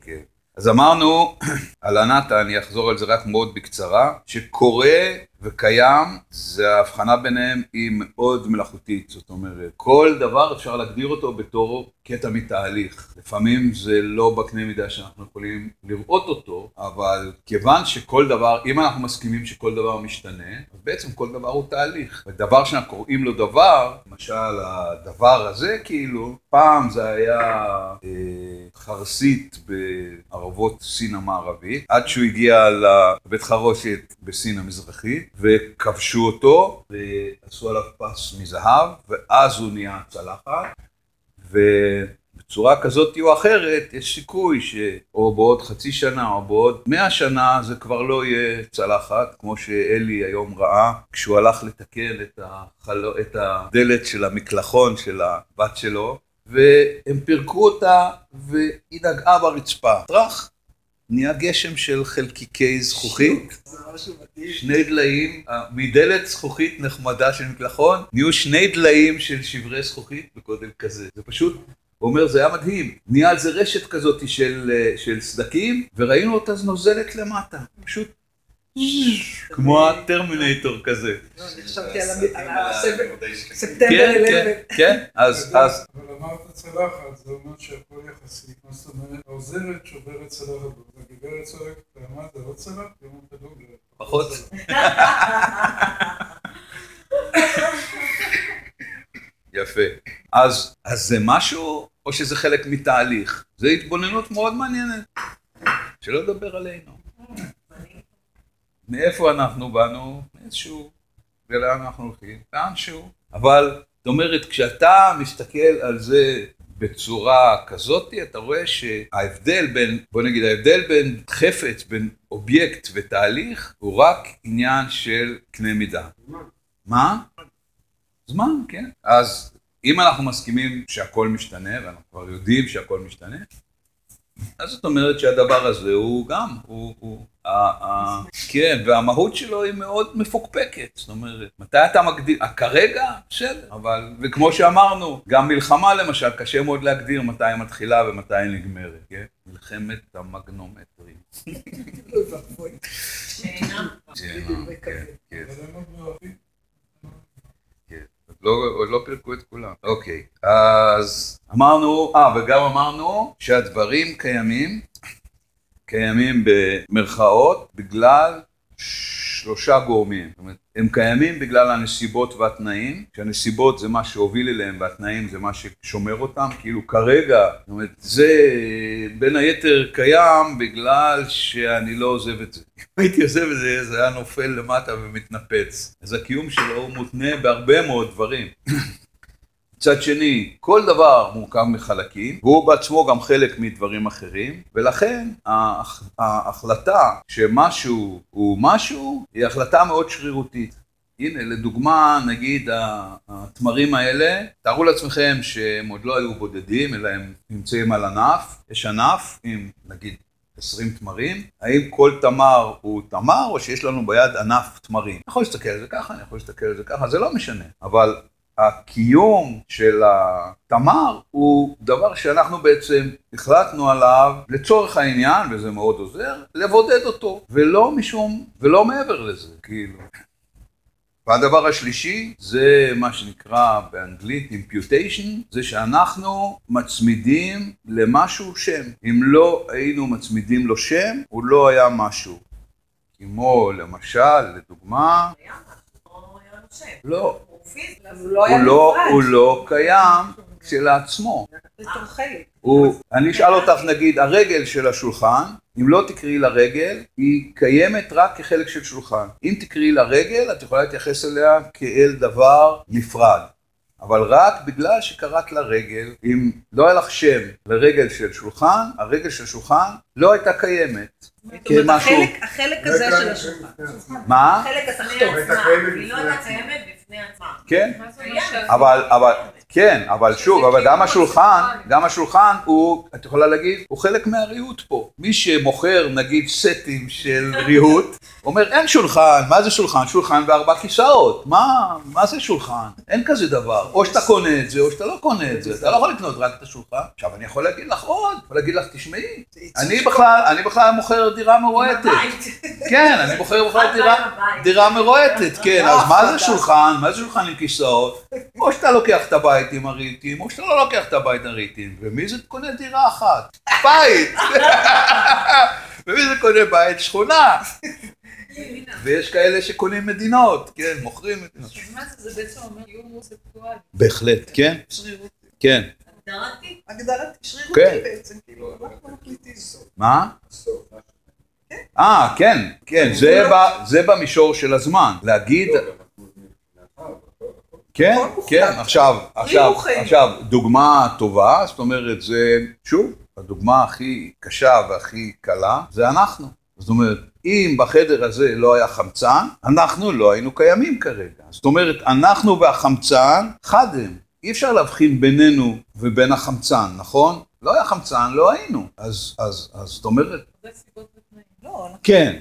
כן. אז אמרנו, על הנאטה, אני אחזור על זה רק מאוד בקצרה, שקורה וקיים, זה ההבחנה ביניהם היא מאוד מלאכותית, זאת אומרת, כל דבר אפשר להגדיר אותו בתור קטע מתהליך. לפעמים זה לא בקנה מידה שאנחנו יכולים לראות אותו, אבל כיוון שכל דבר, אם אנחנו מסכימים שכל דבר משתנה, אז בעצם כל דבר הוא תהליך. ודבר שאנחנו קוראים לו דבר, למשל הדבר הזה כאילו, פעם זה היה אה, חרסית בערבות סין המערבית, עד שהוא הגיע לבית חרושת בסין המזרחית, וכבשו אותו, ועשו עליו פס מזהב, ואז הוא נהיה צלחת, ובצורה כזאת או אחרת, יש סיכוי שאו בעוד חצי שנה או בעוד מאה שנה זה כבר לא יהיה צלחת, כמו שאלי היום ראה, כשהוא הלך לתקן את, החל... את הדלת של המקלחון של הבת שלו, והם פירקו אותה והיא נגעה ברצפה. טראח, נהיה גשם של חלקיקי זכוכית. שני דליים, אה, מדלת זכוכית נחמדה של מקלחון, נהיו שני דליים של שברי זכוכית בגודל כזה. זה פשוט, הוא אומר, זה היה מדהים. נהיה על זה רשת כזאת של, אה, של סדקים, וראינו אותה נוזלת למטה. פשוט כמו הטרמינטור כזה. לא, אני חשבתי על המ- על הסבב- די שקט. ספטמבר כן, 11. כן, כן, אז, אז, אבל אמרת צלחת, זה אומר שהכל יחסי. מה זאת אומרת? העוזרת שוברת צלחת, הגברת צועקת, מה זה לא צלחת? היא אומרת, לא, לא. פחות. יפה. אז, אז זה משהו, או שזה חלק מתהליך? זו התבוננות מאוד מעניינת. שלא לדבר עלינו. מאיפה אנחנו באנו? מאיזשהו, ולאן אנחנו הולכים? לאנשהו. אבל, זאת אומרת, כשאתה מסתכל על זה בצורה כזאת, אתה רואה שההבדל בין, בוא נגיד, ההבדל בין חפץ, בין אובייקט ותהליך, הוא רק עניין של קנה מידה. מה? זמן, כן. אז אם אנחנו מסכימים שהכל משתנה, ואנחנו כבר יודעים שהכל משתנה, אז זאת אומרת שהדבר הזה הוא גם, הוא, הוא, ה, ה, כן, והמהות שלו היא מאוד מפוקפקת, זאת אומרת, מתי אתה מגדיר, אה, כרגע, בסדר, אבל, וכמו שאמרנו, גם מלחמה למשל, קשה מאוד להגדיר מתי היא מתחילה ומתי היא נגמרת, כן? מלחמת המגנומטרים. אוי ואבוי. שאינם. כן, כן, כן. לא לא פירקו את כולם. אוקיי, אז אמרנו, אה, וגם אמרנו שהדברים קיימים, קיימים במרכאות בגלל שלושה גורמים. זאת אומרת, הם קיימים בגלל הנסיבות והתנאים, שהנסיבות זה מה שהוביל אליהם והתנאים זה מה ששומר אותם, כאילו כרגע, זאת אומרת, זה בין היתר קיים בגלל שאני לא עוזב את זה. אם הייתי עוזב את זה, זה היה נופל למטה ומתנפץ. אז הקיום שלו הוא מותנה בהרבה מאוד דברים. מצד שני, כל דבר מורכב מחלקים, והוא בעצמו גם חלק מדברים אחרים, ולכן ההח- ההחלטה שמשהו הוא משהו, היא החלטה מאוד שרירותית. הנה, לדוגמה, נגיד התמרים האלה, תארו לעצמכם שהם עוד לא היו בודדים, אלא הם נמצאים על ענף, יש ענף עם נגיד 20 תמרים, האם כל תמר הוא תמר, או שיש לנו ביד ענף תמרים? אני יכול להסתכל על זה ככה, אני יכול להסתכל על זה ככה, זה לא משנה, אבל הקיום של התמר הוא דבר שאנחנו בעצם החלטנו עליו לצורך העניין, וזה מאוד עוזר, לבודד אותו, ולא משום, ולא מעבר לזה, כאילו. והדבר השלישי זה מה שנקרא באנגלית imputation, זה שאנחנו מצמידים למשהו שם. אם לא היינו מצמידים לו שם, הוא לא היה משהו. כמו למשל, לדוגמה, היה משהו, לא הוא לא היה לא, נפרד. הוא לא קיים כשלעצמו. בתור חלק. הוא, אני אשאל אותך נגיד, הרגל של השולחן, אם לא תקראי לה רגל, היא קיימת רק כחלק של שולחן. אם תקראי לה רגל, את יכולה להתייחס אליה כאל דבר נפרד. אבל רק בגלל שקראת לה רגל, אם לא היה לך שם לרגל של שולחן, הרגל של שולחן לא הייתה קיימת. זאת אומרת, כמשהו, החלק- החלק הזה של השולחן. מה? החלק התחתון. היא לא הייתה. קיימת. כן? שה- אבל, אבל, כן, אבל שוב, אבל גם השולחן, גם השולחן הוא, את יכולה להגיד, הוא חלק מהריהוט פה. מי שמוכר נגיד סטים של ריהוט, אומר אין שולחן, מה זה שולחן? שולחן וארבע כיסאות. מה, מה זה שולחן? אין כזה דבר. או שאתה קונה את זה, או שאתה לא קונה את זה. אתה לא יכול לקנות רק את השולחן. עכשיו אני יכול להגיד לך עוד, יכול להגיד לך, תשמעי, אני בכלל, אני בכלל מוכר דירה מרועטת. כן, אני בוחר בכלל דירה, דירה מרועטת, כן, אז מה זה שולחן? מה זה שולחן עם כיסאות? או שאתה לוקח את הבית עם הרהיטים, או שאתה לא לוקח את הבית עם הרהיטים. ומי זה קונה דירה אחת? בית! ומי זה קונה בית? שכונה. ויש כאלה שקונים מדינות, כן, מוכרים מדינות. מה זה, זה בעצם אומר קיום קונספטואלי. בהחלט, כן, שרירותי. כן. הגדרתי. הגדרת שרירותי כן. בעצם, כאילו, אנחנו מחליטים. מה? אה, כן, כן, זה ב- זה במישור של הזמן. להגיד, כן. כן, עכשיו, עכשיו. עכשיו, דוגמה טובה, זאת אומרת, זה, שוב, הדוגמה הכי קשה והכי קלה, זה אנחנו. זאת אומרת, אם בחדר הזה לא היה חמצן, אנחנו לא היינו קיימים כרגע. זאת אומרת, אנחנו והחמצן חד הם. אי אפשר להבחין בינינו ובין החמצן, נכון? לא היה חמצן, לא היינו. אז, אז, אז זאת אומרת, זה סיבות ותנאים. לא, אנחנו- כן,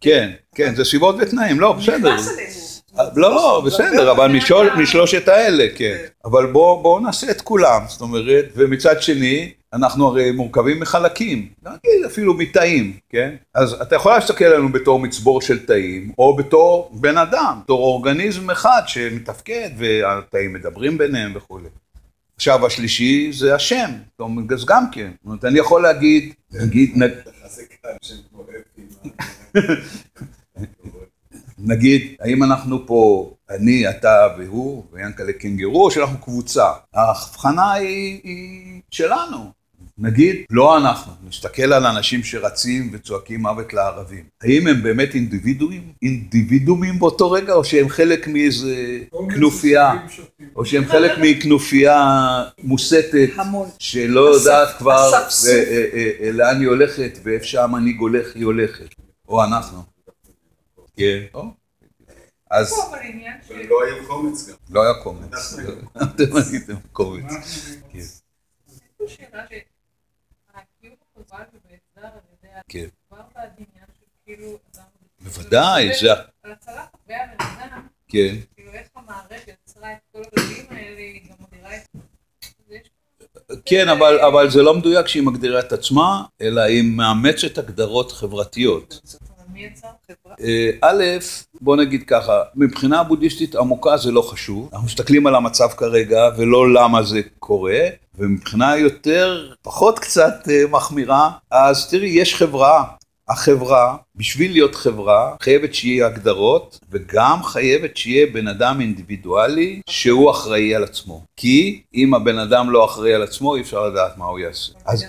כן, כן, זה סיבות ותנאים, לא, בסדר. נכנס אלינו. לא, לא, בסדר, אבל משלושת האלה, כן. אבל בואו בוא נעשה את כולם, זאת אומרת, ומצד שני, אנחנו הרי מורכבים מחלקים, נגיד אפילו מתאים, כן? אז אתה יכול להסתכל עלינו בתור מצבור של תאים, או בתור בן אדם, בתור אורגניזם אחד שמתפקד, והתאים מדברים ביניהם וכולי. עכשיו השלישי זה השם, אז גם כן, זאת אומרת, אני יכול להגיד, נגיד, נגיד, האם אנחנו פה, אני, אתה והוא, ויאנקלה קינגרו, או שאנחנו קבוצה? ההבחנה היא, היא שלנו. נגיד, לא אנחנו, נסתכל על אנשים שרצים וצועקים מוות לערבים. האם הם באמת אינדיבידואים? אינדיבידומים באותו רגע, או שהם חלק מאיזה כנופיה? או שהם חלק מכנופיה מוסתת. שלא יודעת כבר אה, אה, אה, לאן היא הולכת, ואיפה שהמנהיג הולך, היא הולכת. או אנחנו. כן. אז לא היה קומץ גם. לא היה קומץ. אתם הייתם קומץ. כן. כן. כאילו. בוודאי, זה... על הצלחת והבן אדם, כן. כאילו איך המערכת יצרה את כל הכללים האלה, היא גם מגדירה את... כן, אבל, אבל זה לא מדויק שהיא מגדירה את עצמה, אלא היא מאמצת הגדרות חברתיות. אבל מי יצר חברה? אה, א', בוא נגיד ככה, מבחינה בודהיסטית עמוקה זה לא חשוב, אנחנו מסתכלים על המצב כרגע ולא למה זה קורה, ומבחינה יותר, פחות קצת אה, מחמירה, אז תראי, יש חברה, החברה, בשביל להיות חברה, חייבת שיהיה הגדרות, וגם חייבת שיהיה בן אדם אינדיבידואלי שהוא אחראי על עצמו. כי אם הבן אדם לא אחראי על עצמו, אי אפשר לדעת מה הוא יעשה. אז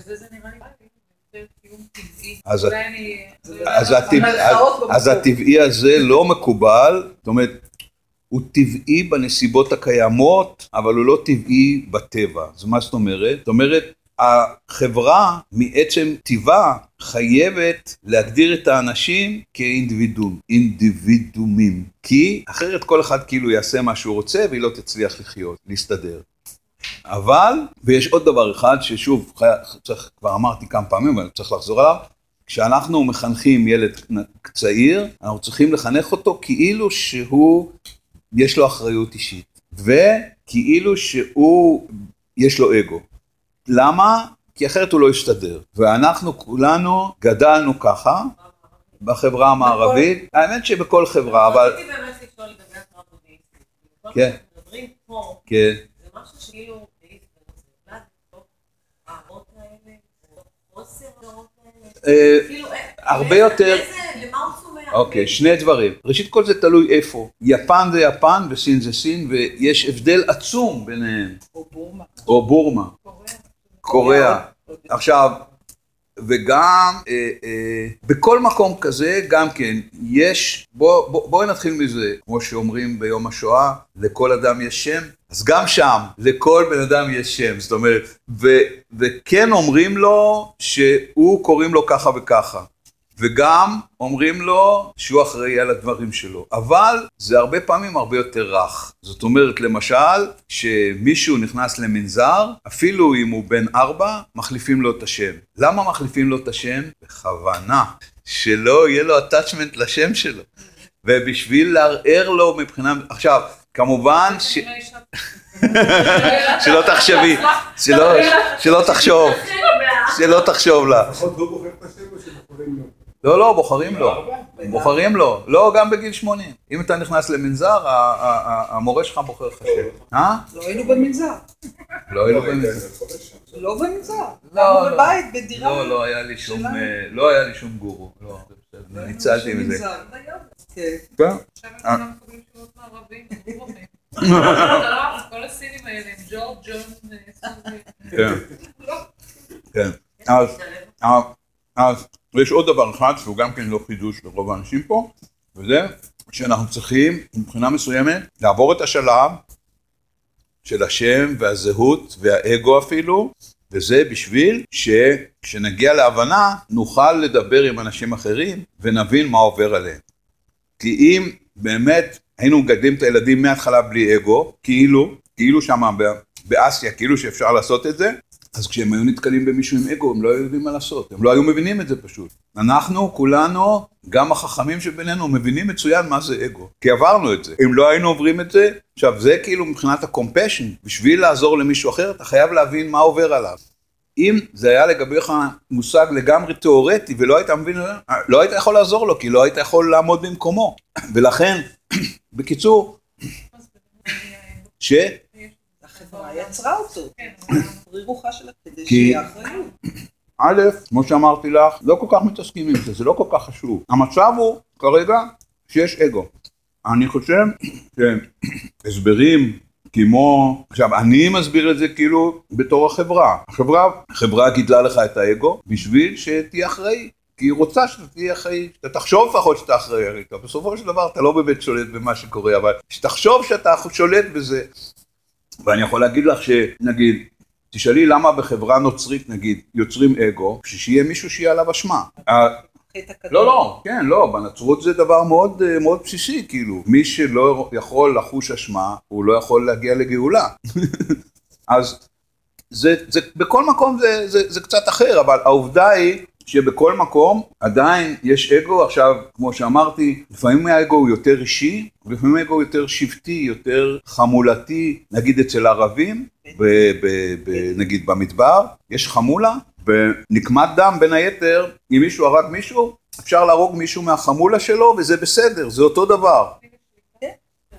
אז. הטבעי הזה לא מקובל, זאת אומרת, הוא טבעי בנסיבות הקיימות, אבל הוא לא טבעי בטבע. אז מה זאת אומרת? זאת אומרת, החברה מעצם טיבה חייבת להגדיר את האנשים כאינדיבידואום, אינדיבידומים. כי אחרת כל אחד כאילו יעשה מה שהוא רוצה והיא לא תצליח לחיות, להסתדר. אבל, ויש עוד דבר אחד ששוב, צריך, כבר אמרתי כמה פעמים, אבל צריך לחזור עליו, כשאנחנו מחנכים ילד צעיר, אנחנו צריכים לחנך אותו כאילו שהוא, יש לו אחריות אישית, וכאילו שהוא, יש לו אגו. למה? כי אחרת הוא לא יסתדר. ואנחנו כולנו גדלנו ככה בחברה המערבית, האמת שבכל חברה, אבל... רציתי באמת לשאול לגבי הקרב כן. מדברים פה, כן. זה משהו שכאילו, בודהיסט, זה נולד בתוך ההערות האלה, בתוך חוסר ההערות האלה. אה, כאילו, אה, הרבה לאיזה- יותר- לאיזה- למה הוא צומח? אוקיי, שני דברים. ראשית כל זה תלוי איפה. יפן זה יפן וסין זה סין, ויש הבדל עצום ביניהם. או בורמה. או בורמה, קוריאה. עכשיו, וגם אה, אה, בכל מקום כזה, גם כן, יש, בוא, בוא, בואי נתחיל מזה, כמו שאומרים ביום השואה, לכל אדם יש שם, אז גם שם, לכל בן אדם יש שם, זאת אומרת, ו, וכן אומרים לו שהוא קוראים לו ככה וככה. וגם אומרים לו שהוא אחראי על הדברים שלו. אבל זה הרבה פעמים הרבה יותר רך. זאת אומרת, למשל, כשמישהו נכנס למנזר, אפילו אם הוא בן ארבע, מחליפים לו את השם. למה מחליפים לו את השם? בכוונה. שלא יהיה לו attachment לשם שלו. ובשביל לערער לו מבחינה... עכשיו, כמובן ש... שלא תחשבי, שלא, שלא תחשוב, שלא תחשוב לה. לא. לא, לא, בוחרים לו. בוחרים לו. לא, גם בגיל 80. אם אתה נכנס למנזר, המורה שלך בוחר לך שם. אה? לא היינו במנזר. לא היינו לא, במנזר. לא במנזר. לא, היינו לא. בבית, בדירה. לא, לא היה לי שום. אה, לא גורו. לא. לא ניצלתי מזה. כן. עכשיו מקבלים שמות מערבים, כל הסינים האלה, הם ג'ורג' ג'ון. כן. כן. אז יש עוד דבר אחד שהוא גם כן לא חידוש לרוב האנשים פה, וזה שאנחנו צריכים מבחינה מסוימת לעבור את השלב של השם והזהות והאגו אפילו, וזה בשביל שכשנגיע להבנה נוכל לדבר עם אנשים אחרים ונבין מה עובר עליהם. כי אם באמת היינו מגדלים את הילדים מההתחלה בלי אגו, כאילו, כאילו שמה באסיה, כאילו שאפשר לעשות את זה, אז כשהם היו נתקלים במישהו עם אגו, הם לא היו יודעים מה לעשות, הם לא היו מבינים את זה פשוט. אנחנו, כולנו, גם החכמים שבינינו, מבינים מצוין מה זה אגו, כי עברנו את זה. אם לא היינו עוברים את זה, עכשיו זה כאילו מבחינת ה-compassion, בשביל לעזור למישהו אחר, אתה חייב להבין מה עובר עליו. אם זה היה לגביך מושג לגמרי תיאורטי ולא היית מבין, לא היית יכול לעזור לו, כי לא היית יכול לעמוד במקומו. ולכן, בקיצור, ש... החברה יצרה אותו. כן, אבל- פרי רוחה שלה כדי שיהיה אחריות. א', כמו שאמרתי לך, לא כל כך מתעסקים עם זה, זה לא כל כך חשוב. המצב הוא כרגע שיש אגו. אני חושב שהסברים כמו, עכשיו אני מסביר את זה כאילו בתור החברה. החברה, החברה גידלה לך את האגו בשביל שתהיה אחראי. כי היא רוצה שאתה תהיה אחראי, שאתה תחשוב לפחות שאתה אחראי, הרי בסופו של דבר אתה לא באמת שולט במה שקורה, אבל שתחשוב שאתה שולט בזה. ואני יכול להגיד לך שנגיד, תשאלי למה בחברה נוצרית נגיד יוצרים אגו, שיהיה מישהו שיהיה עליו אשמה. ה- חטא הקדום. לא, לא, כן, לא, בנצרות זה דבר מאוד, אה, מאוד בסיסי, כאילו. מי שלא יכול לחוש אשמה, הוא לא יכול להגיע לגאולה. אז זה, זה, בכל מקום זה, זה, זה קצת אחר, אבל העובדה היא שבכל מקום עדיין יש אגו, עכשיו, כמו שאמרתי, לפעמים האגו הוא יותר אישי, ולפעמים האגו הוא יותר שבטי, יותר חמולתי, נגיד אצל ערבים, ב, ב, ב, נגיד במדבר, יש חמולה, ונקמת דם בין היתר, אם מישהו הרג מישהו, אפשר להרוג מישהו מהחמולה שלו, וזה בסדר, זה אותו דבר.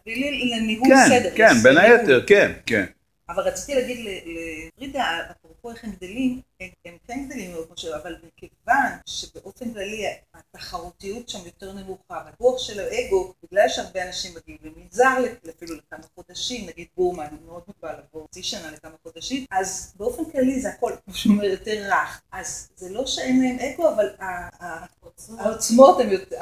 לניהול כן, סדר. כן, יש בין. היתר, כן, כן. אבל רציתי להגיד ל- אפרופו איך הם גדלים, הם כן גדלים מאוד כמו שלו, אבל מכיוון שבאופן כללי התחרותיות שם יותר נמוכה, והכוח של האגו, בגלל שהרבה אנשים מגיעים למנזר אפילו לכמה חודשים, נגיד בורמן, מאוד מוגבל לבוא חצי שנה לכמה חודשים, אז באופן כללי זה הכל, כמו שאומר, יותר רך. אז זה לא שאין להם אגו, אבל העוצמות הן יותר,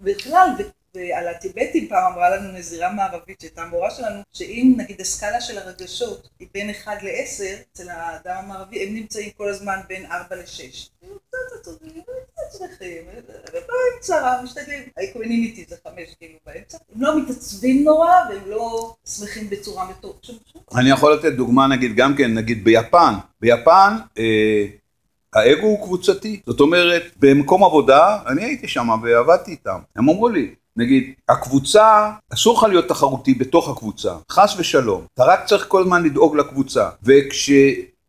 בכלל, ועל הטיבטים פעם אמרה לנו נזירה מערבית שהייתה המורה שלנו, שאם נגיד הסקאלה של הרגשות היא בין 1 ל-10, אצל האדם המערבי הם נמצאים כל הזמן בין 4 ל-6. קצת עצובים, קצת שמחים, באמצע, משתדלים. האקוונימיטי זה 5 כאילו באמצע. הם לא מתעצבים נורא והם לא שמחים בצורה מטורפת. אני יכול לתת דוגמה נגיד גם כן, נגיד ביפן, ביפן אה, האגו הוא קבוצתי, זאת אומרת במקום עבודה, אני הייתי שם ועבדתי איתם, הם אמרו לי, נגיד הקבוצה, אסור לך להיות תחרותי בתוך הקבוצה, חס ושלום, אתה רק צריך כל הזמן לדאוג לקבוצה, וכשהקבוצה,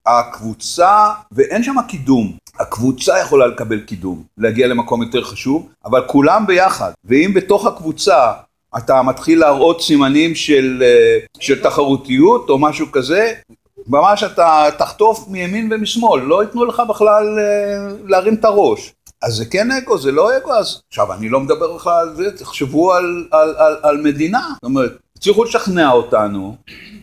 ואין שם קידום, הקבוצה יכולה לקבל קידום, להגיע למקום יותר חשוב, אבל כולם ביחד, ואם בתוך הקבוצה אתה מתחיל להראות סימנים של, אה, של תחרותיות או משהו כזה, ממש אתה תחטוף מימין ומשמאל, לא ייתנו לך בכלל אה, להרים את הראש. אז זה כן אגו, זה לא אגו, אז עכשיו אני לא מדבר בכלל על זה, תחשבו על, על, על, על מדינה, זאת אומרת, הצליחו לשכנע אותנו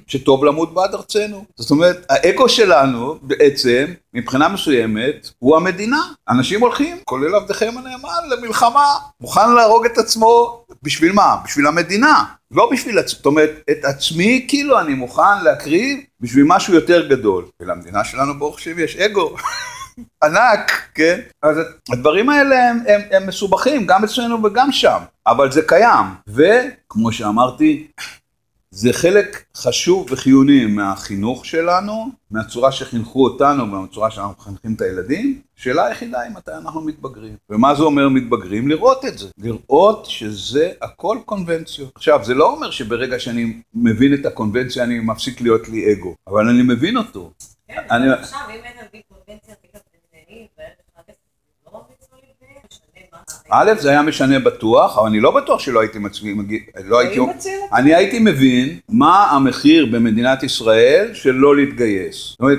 שטוב למות בעד ארצנו. זאת אומרת, האגו שלנו בעצם, מבחינה מסוימת, הוא המדינה. אנשים הולכים, כולל עבדיכם הנאמן, למלחמה, מוכן להרוג את עצמו, בשביל מה? בשביל המדינה. לא בשביל עצמי, זאת אומרת, את עצמי כאילו אני מוכן להקריב בשביל משהו יותר גדול. ולמדינה שלנו ברוך השם יש אגו. ענק, כן? אז הדברים האלה הם, הם, הם מסובכים, גם אצלנו וגם שם, אבל זה קיים. וכמו שאמרתי, זה חלק חשוב וחיוני מהחינוך שלנו, מהצורה שחינכו אותנו ומהצורה שאנחנו מחנכים את הילדים. שאלה היחידה היא מתי אנחנו מתבגרים. ומה זה אומר מתבגרים? לראות את זה. לראות שזה הכל קונבנציות. עכשיו, זה לא אומר שברגע שאני מבין את הקונבנציה אני מפסיק להיות לי אגו, אבל אני מבין אותו. כן, אני- עכשיו אם אין אבי קונבנציה פתאום בנאים וערך חדש, לא ממליץ לו להתגייר, משנה מה. א', זה היה משנה בטוח, אבל אני לא בטוח שלא הייתי מצביע, לא הייתי... אני הייתי מבין מה המחיר במדינת ישראל של לא להתגייס. זאת אומרת,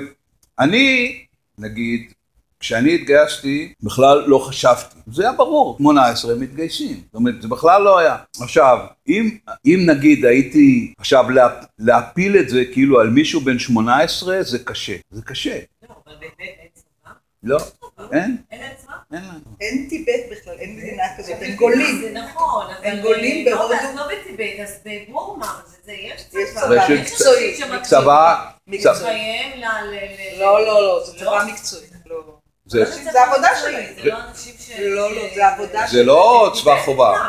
אני, נגיד, כשאני התגייסתי, בכלל לא חשבתי. זה היה ברור, 18 מתגייסים. זאת אומרת, זה בכלל לא היה. עכשיו, אם, אם נגיד הייתי, עכשיו לה, להפיל את זה כאילו על מישהו בן 18, זה קשה. זה קשה. לא, אבל באמת. לא, אין, אין צבא. אין לנו. אין טיבט בכלל, אין מדינה כזאת, אין גולים. זה נכון, אבל... הם גולים לא, בהודו. לא בטיבט, אז בבורמה, זה- זה יש צבא. צבא יש מקצועי. צבא, מקצועי. חייהם ל... ל- ל- לא, לא, לא, זה לא? צבא מקצועי. לא. זה, זה עבודה שלהם. זה לא אנשים ש... לא, לא, זה עבודה זה לא צבא חובה.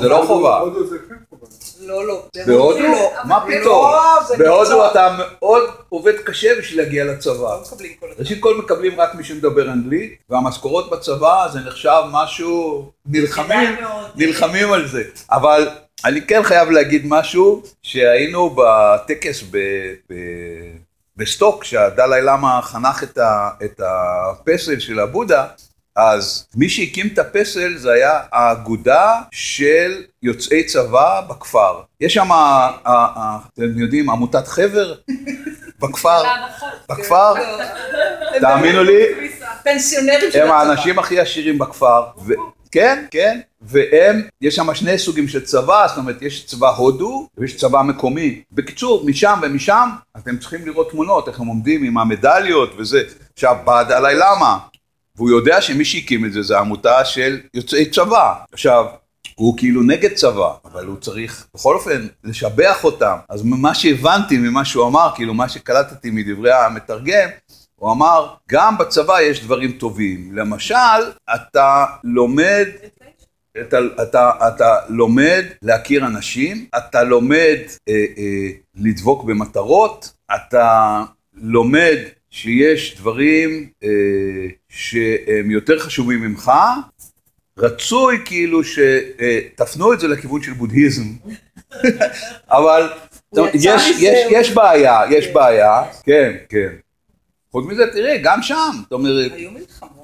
זה לא חובה. לא. לא. בהודו? מה פתאום? בהודו. אתה מאוד עובד קשה בשביל להגיע לצבא. לא מקבלים כל הזמן. ראשית כל מקבלים רק מי שמדבר אנגלית, והמשכורות בצבא זה נחשב משהו, נלחמים. נלחמים על זה. אבל אני כן חייב להגיד משהו, שהיינו בטקס בסטוק, שהדלאי למה חנך את הפסל של הבודה, אז מי שהקים את הפסל זה היה האגודה של יוצאי צבא בכפר. יש שם, ה- ה- ה- אתם יודעים, עמותת חבר בכפר, בכפר, תאמינו לי, הם. האנשים הכי עשירים בכפר. כן, כן, והם, יש שם שני סוגים של צבא, זאת אומרת, יש צבא הודו ויש צבא מקומי. בקיצור, משם ומשם, אתם צריכים לראות תמונות, איך הם עומדים עם המדליות וזה. עכשיו, בא דלאי למה, והוא יודע שמי שהקים את זה, זה עמותה של יוצאי צבא. עכשיו, הוא כאילו נגד צבא, אבל הוא צריך בכל אופן לשבח אותם. אז ממה שהבנתי ממה שהוא אמר, כאילו מה שקלטתי מדברי המתרגם, הוא אמר, גם בצבא יש דברים טובים. למשל, אתה לומד, אתה, אתה, אתה לומד להכיר אנשים, אתה לומד אה, אה, לדבוק במטרות, אתה לומד שיש דברים אה, שהם יותר חשובים ממך, רצוי כאילו שתפנו את זה לכיוון של בודהיזם, אבל יש, בעיה, יש כן. בעיה, כן, כן. חוץ מזה, תראי, גם שם, זאת אומרת, היו מלחמות.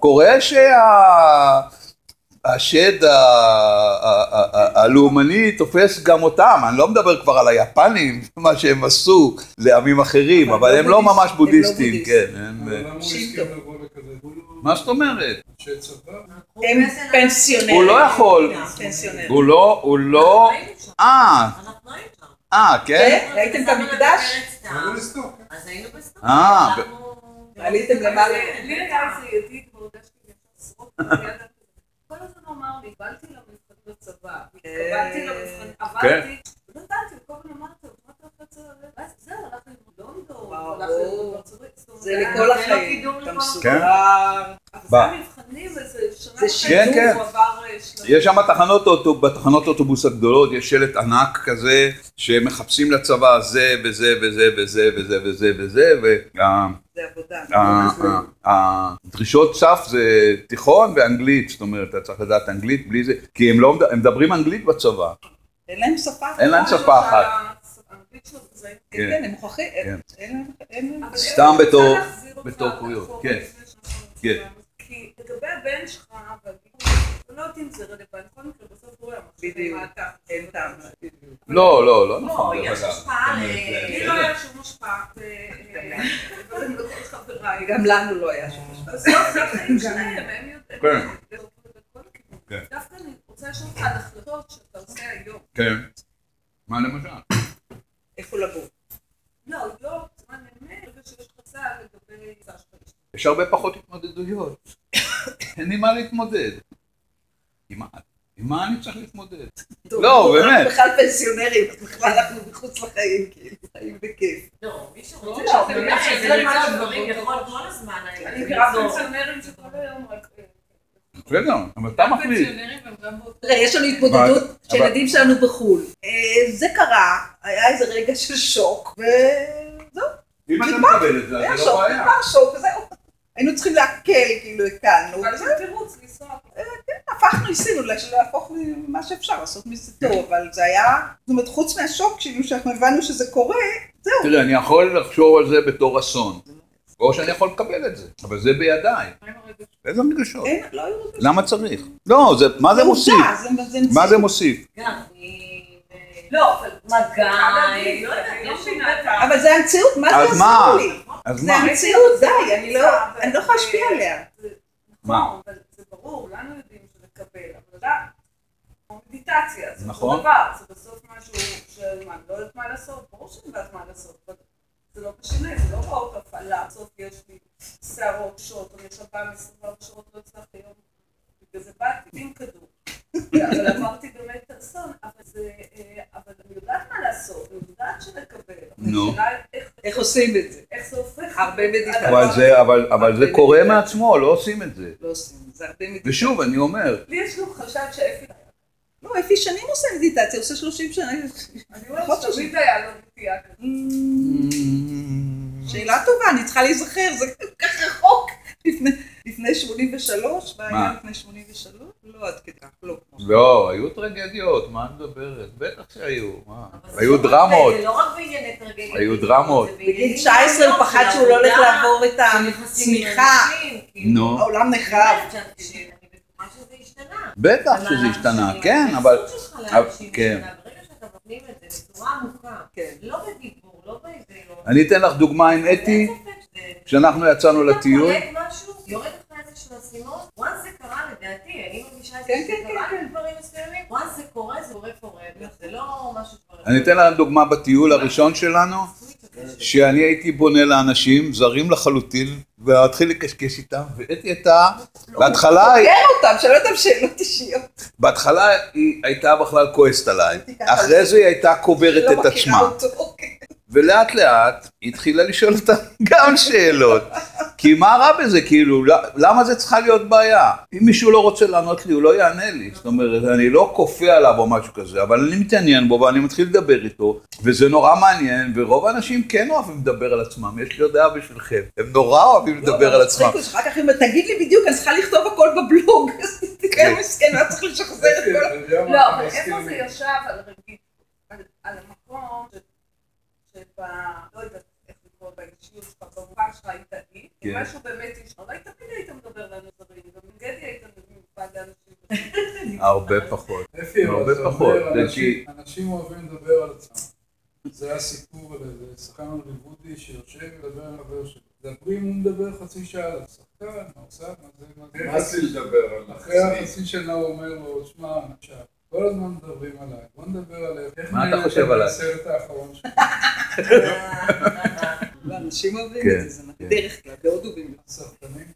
שהשד הלאומני תופס גם אותם, אני לא מדבר כבר על היפנים, מה שהם עשו לעמים אחרים, אבל לא הם לא בודהיסטים, ממש לא בודהיסטים. כן. לא מה זאת אומרת? הם פנסיונרים. הוא לא יכול. הוא לא, הוא לא. אה. אה, כן? כן? ראיתם את המקדש? לסטוק. אז היינו בסטוק. אה, עליתם למעלה. לי היה איזה ידיד, כבר הרגשתי עשרות פעמים, כל הזמן הוא אמר לי, באתי למבחן בצבא, בצבא. התקבלתי למבחן, כן. עברתי, לא הבנתי, כל הזמן אמרת, מה אתה אחרי צבא? ואז זהו, הלכתי ללונדון, ברור. הלכתי לארצות הברית. זה לכל היה החיים. אתה מסוגר. אבל זה מבחנים, איזה שנה זה וחצי, שידור. כן, הוא עבר אה, שלבים. יש שם תחנות אוטו, בתחנות אוטובוס הגדולות יש שלט ענק כזה שמחפשים לצבא זה וזה וזה וזה וזה וזה וזה הדרישות סף זה תיכון ואנגלית, זאת אומרת אתה צריך לדעת אנגלית בלי זה, כי הם לא מדברים אנגלית בצבא, אין להם שפה. אין להם שפה אחת. כן, כן. הם מוכרחים. כן. אין- להם- סתם בתור- אחורה כן. כן. כי לגבי הבן שלך, אני לא יודעת אם זה רלוונטי, בכל מקרה בסוף הוא היה מחשב בדיוק. מה אתה. אין טעם. לא לא לא לא, נכון, דרך יש. השפעה זה- לי לא היה שום השפעה, וגם לכל חבריי. גם לנו לא היה שום דבר. בסוף זה החיים שלהם, הם יודעים. כן. כן. דווקא אני רוצה לשאול אותך על החלטות שאתה עושה היום. כן, מה למשל? איפה לגור? לא, לא, זמן אמת, ברגע שיש לך צעד לגבי שלך. יש הרבה פחות התמודדויות, אין לי מה להתמודד. עם מה? עם מה אני צריך להתמודד? לא, אנחנו באמת. בכלל פנסיונרים, בכלל אנחנו מחוץ לחיים, כאילו, חיים בכיף. לא, מי שרוצה לא, שזה לצד דברים יכול כל הזמן אני ליצור. פנסיונרים שכל היום רק... בסדר, אבל אתה מחליט. יש לנו התמודדות שהילדים שלנו בחו"ל. אה, זה קרה, היה איזה רגע של שוק, וזהו, אם אתה. מקבל את זה, זה לא בעיה. נגמר שוק, וזהו. היינו צריכים להקל, כאילו הקלנו, אבל. זה תירוץ לנסוע. הפכנו, ניסינו להפוך ממה שאפשר, לעשות מזה טוב, אבל זה היה, זאת אומרת, חוץ מהשוק, כאילו שאנחנו הבנו שזה קורה, זהו. תראה, אני יכול לחשוב על זה בתור אסון, או שאני יכול לקבל את זה, אבל זה בידיי. הרגע איזה רגשות? אין, לא היו רגשות. למה צריך? לא, זה- מה זה מוסיף? מה זה. מוסיף? גם, אה, לא, אבל מגע, לא לא אבל זה המציאות, מה זה מה? עזור לי? זה מה? המציאות, די, אני לא אני לא יכולה להשפיע עליה. מה? נכון, אבל זה ברור, כולנו יודעים שלקבל, אבל אתה, כמו מדיטציה, זה נכון. אותו דבר, זה בסוף משהו של מה, לא יודעת מה לעשות, ברור שאני יודעת מה לעשות, אבל זה לא משנה, זה לא באות הפעלה, בסוף יש לי שערות שוט, אני עכשיו באה מ-24 שעות, לא הצלחתי היום, בגלל זה באתי עם כדור, אבל עברתי באמת את האסון, אבל זה, אה, אבל אני יודעת מה לעשות, אני יודעת שלקבל, אבל נו. איך- עושים את זה? איך זה הופך, הרבה מדיטציה. אבל זה- אבל- אבל זה קורה מעצמו, לא עושים את זה. לא עושים, זה הרבה מדיטציה. ושוב, אני אומר, לי יש לו חשד שאפי לא, אפי שנים עושה מדיטציה, עושה 30 שנה. אני אומרת. שתמיד היה לו נטייה כזאת. שאלה טובה, אני צריכה להיזכר, זה כל כך רחוק. לפני- לפני 83, מה היה? לפני 83? לא עד כדי כך, לא. לא, היו טרגדיות, מה את מדברת? בטח שהיו, מה? היו לא רק- דרמות. זה לא רק בענייני טרגדיה. היו דרמות. בגיל 19 הוא פחד שהוא לא הולך לעבור את הצמיחה. כאילו. נו, העולם נחרב. בטח שזה השתנה, כן, אבל... כן. כן. לא לא אני אתן לך דוגמה עם אתי, כשאנחנו יצאנו לטיול, אסימון, once זה קרה לדעתי, אני מרגישה את זה כן, שזה כן, קרה כן, לדברים מסוימים, once זה קורה, זה קורה forever, זה לא משהו כבר... אני אתן לך דוגמה בטיול הראשון שלנו, שאני הייתי בונה לאנשים זרים לחלוטין, ולהתחיל לקשקש איתם, ואתי הייתה, בהתחלה, חוקר אותם, שואל אותם שאלות אישיות. בהתחלה היא הייתה בכלל כועסת עליי, אחרי זה היא הייתה קוברת לא את מכירה עצמה, אותו. ולאט לאט היא התחילה לשאול אותה גם שאלות. כי מה רע בזה, כאילו, למה זה צריכה להיות בעיה? אם מישהו לא רוצה לענות לי, הוא לא יענה לי. זאת אומרת, אני לא כופה עליו או משהו כזה, אבל אני מתעניין בו ואני מתחיל לדבר איתו, וזה נורא מעניין, ורוב האנשים כן אוהבים לדבר על עצמם, יש לי הודעה בשבילכם. הם נורא אוהבים לדבר על עצמם. הוא שאחר כך אומרת, תגיד לי בדיוק, אני צריכה לכתוב הכל בבלוג. כן, מסכן, לא צריך לשחזר את כל... לא, אבל איפה זה ישב על המקום. לא יודעת איך לקרוא באישיות שלך, במובן שלך היית אי, כן. משהו באמת איש, אולי תמיד היית מדבר לאנשים, גם עם גדי היית מיוחד לאנשים. הרבה פחות. הרבה פחות, אנשים- אוהבים לדבר על עצמם. זה הסיפור על איזה שחקן הוליוודי שיושב ומדבר על חבר שלו. מדברים, הוא מדבר חצי שעה על השחקן, מה עושה, מה זה, מה זה. מה זה לדבר על אחרי עצמי? החצי שנה הוא אומר לו, שמע, עכשיו, כל הזמן מדברים עליי, בוא נדבר. איך מה אתה חושב עליי? בסרט האחרון שלך? אנשים אוהבים כן, את זה, זה נכון. כן. דרך כלל, בהודו במיוחד. סרטנים?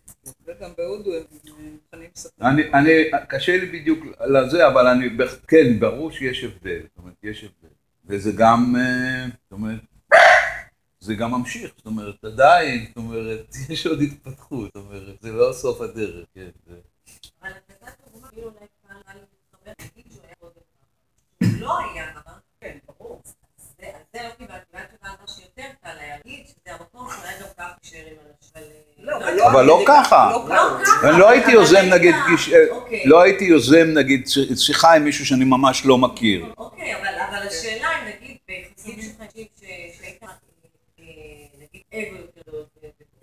וגם בהודו הם מוכנים מספרים. אני, אני, קשה לי בדיוק לזה, אבל אני, כן, ברור שיש הבדל, זאת אומרת, יש הבדל. וזה גם, אה, זאת אומרת, זה גם ממשיך, זאת אומרת, עדיין, זאת אומרת, יש עוד התפתחות, זאת אומרת, זה לא סוף הדרך, כן. זה... אבל נתת דוגמה, כאילו אולי קל היה לי להתחבר, נגיד שהוא היה קודם לא היה, כן, ברור. אז זה- על זה לא קיבלתי, אולי קיבלת מה שיותר קל להגיד, שזה המקום שאולי גם ככה תישאר עם אנשים, אבל... לא, לא ככה. אני לא הייתי יוזם נגיד, פגיש- אוקיי. לא הייתי יוזם נגיד שיחה עם מישהו שאני ממש לא מכיר. אוקיי, אבל, אבל השאלה אם נגיד ביחסים שלך, נגיד שהיית, אה, נגיד אגו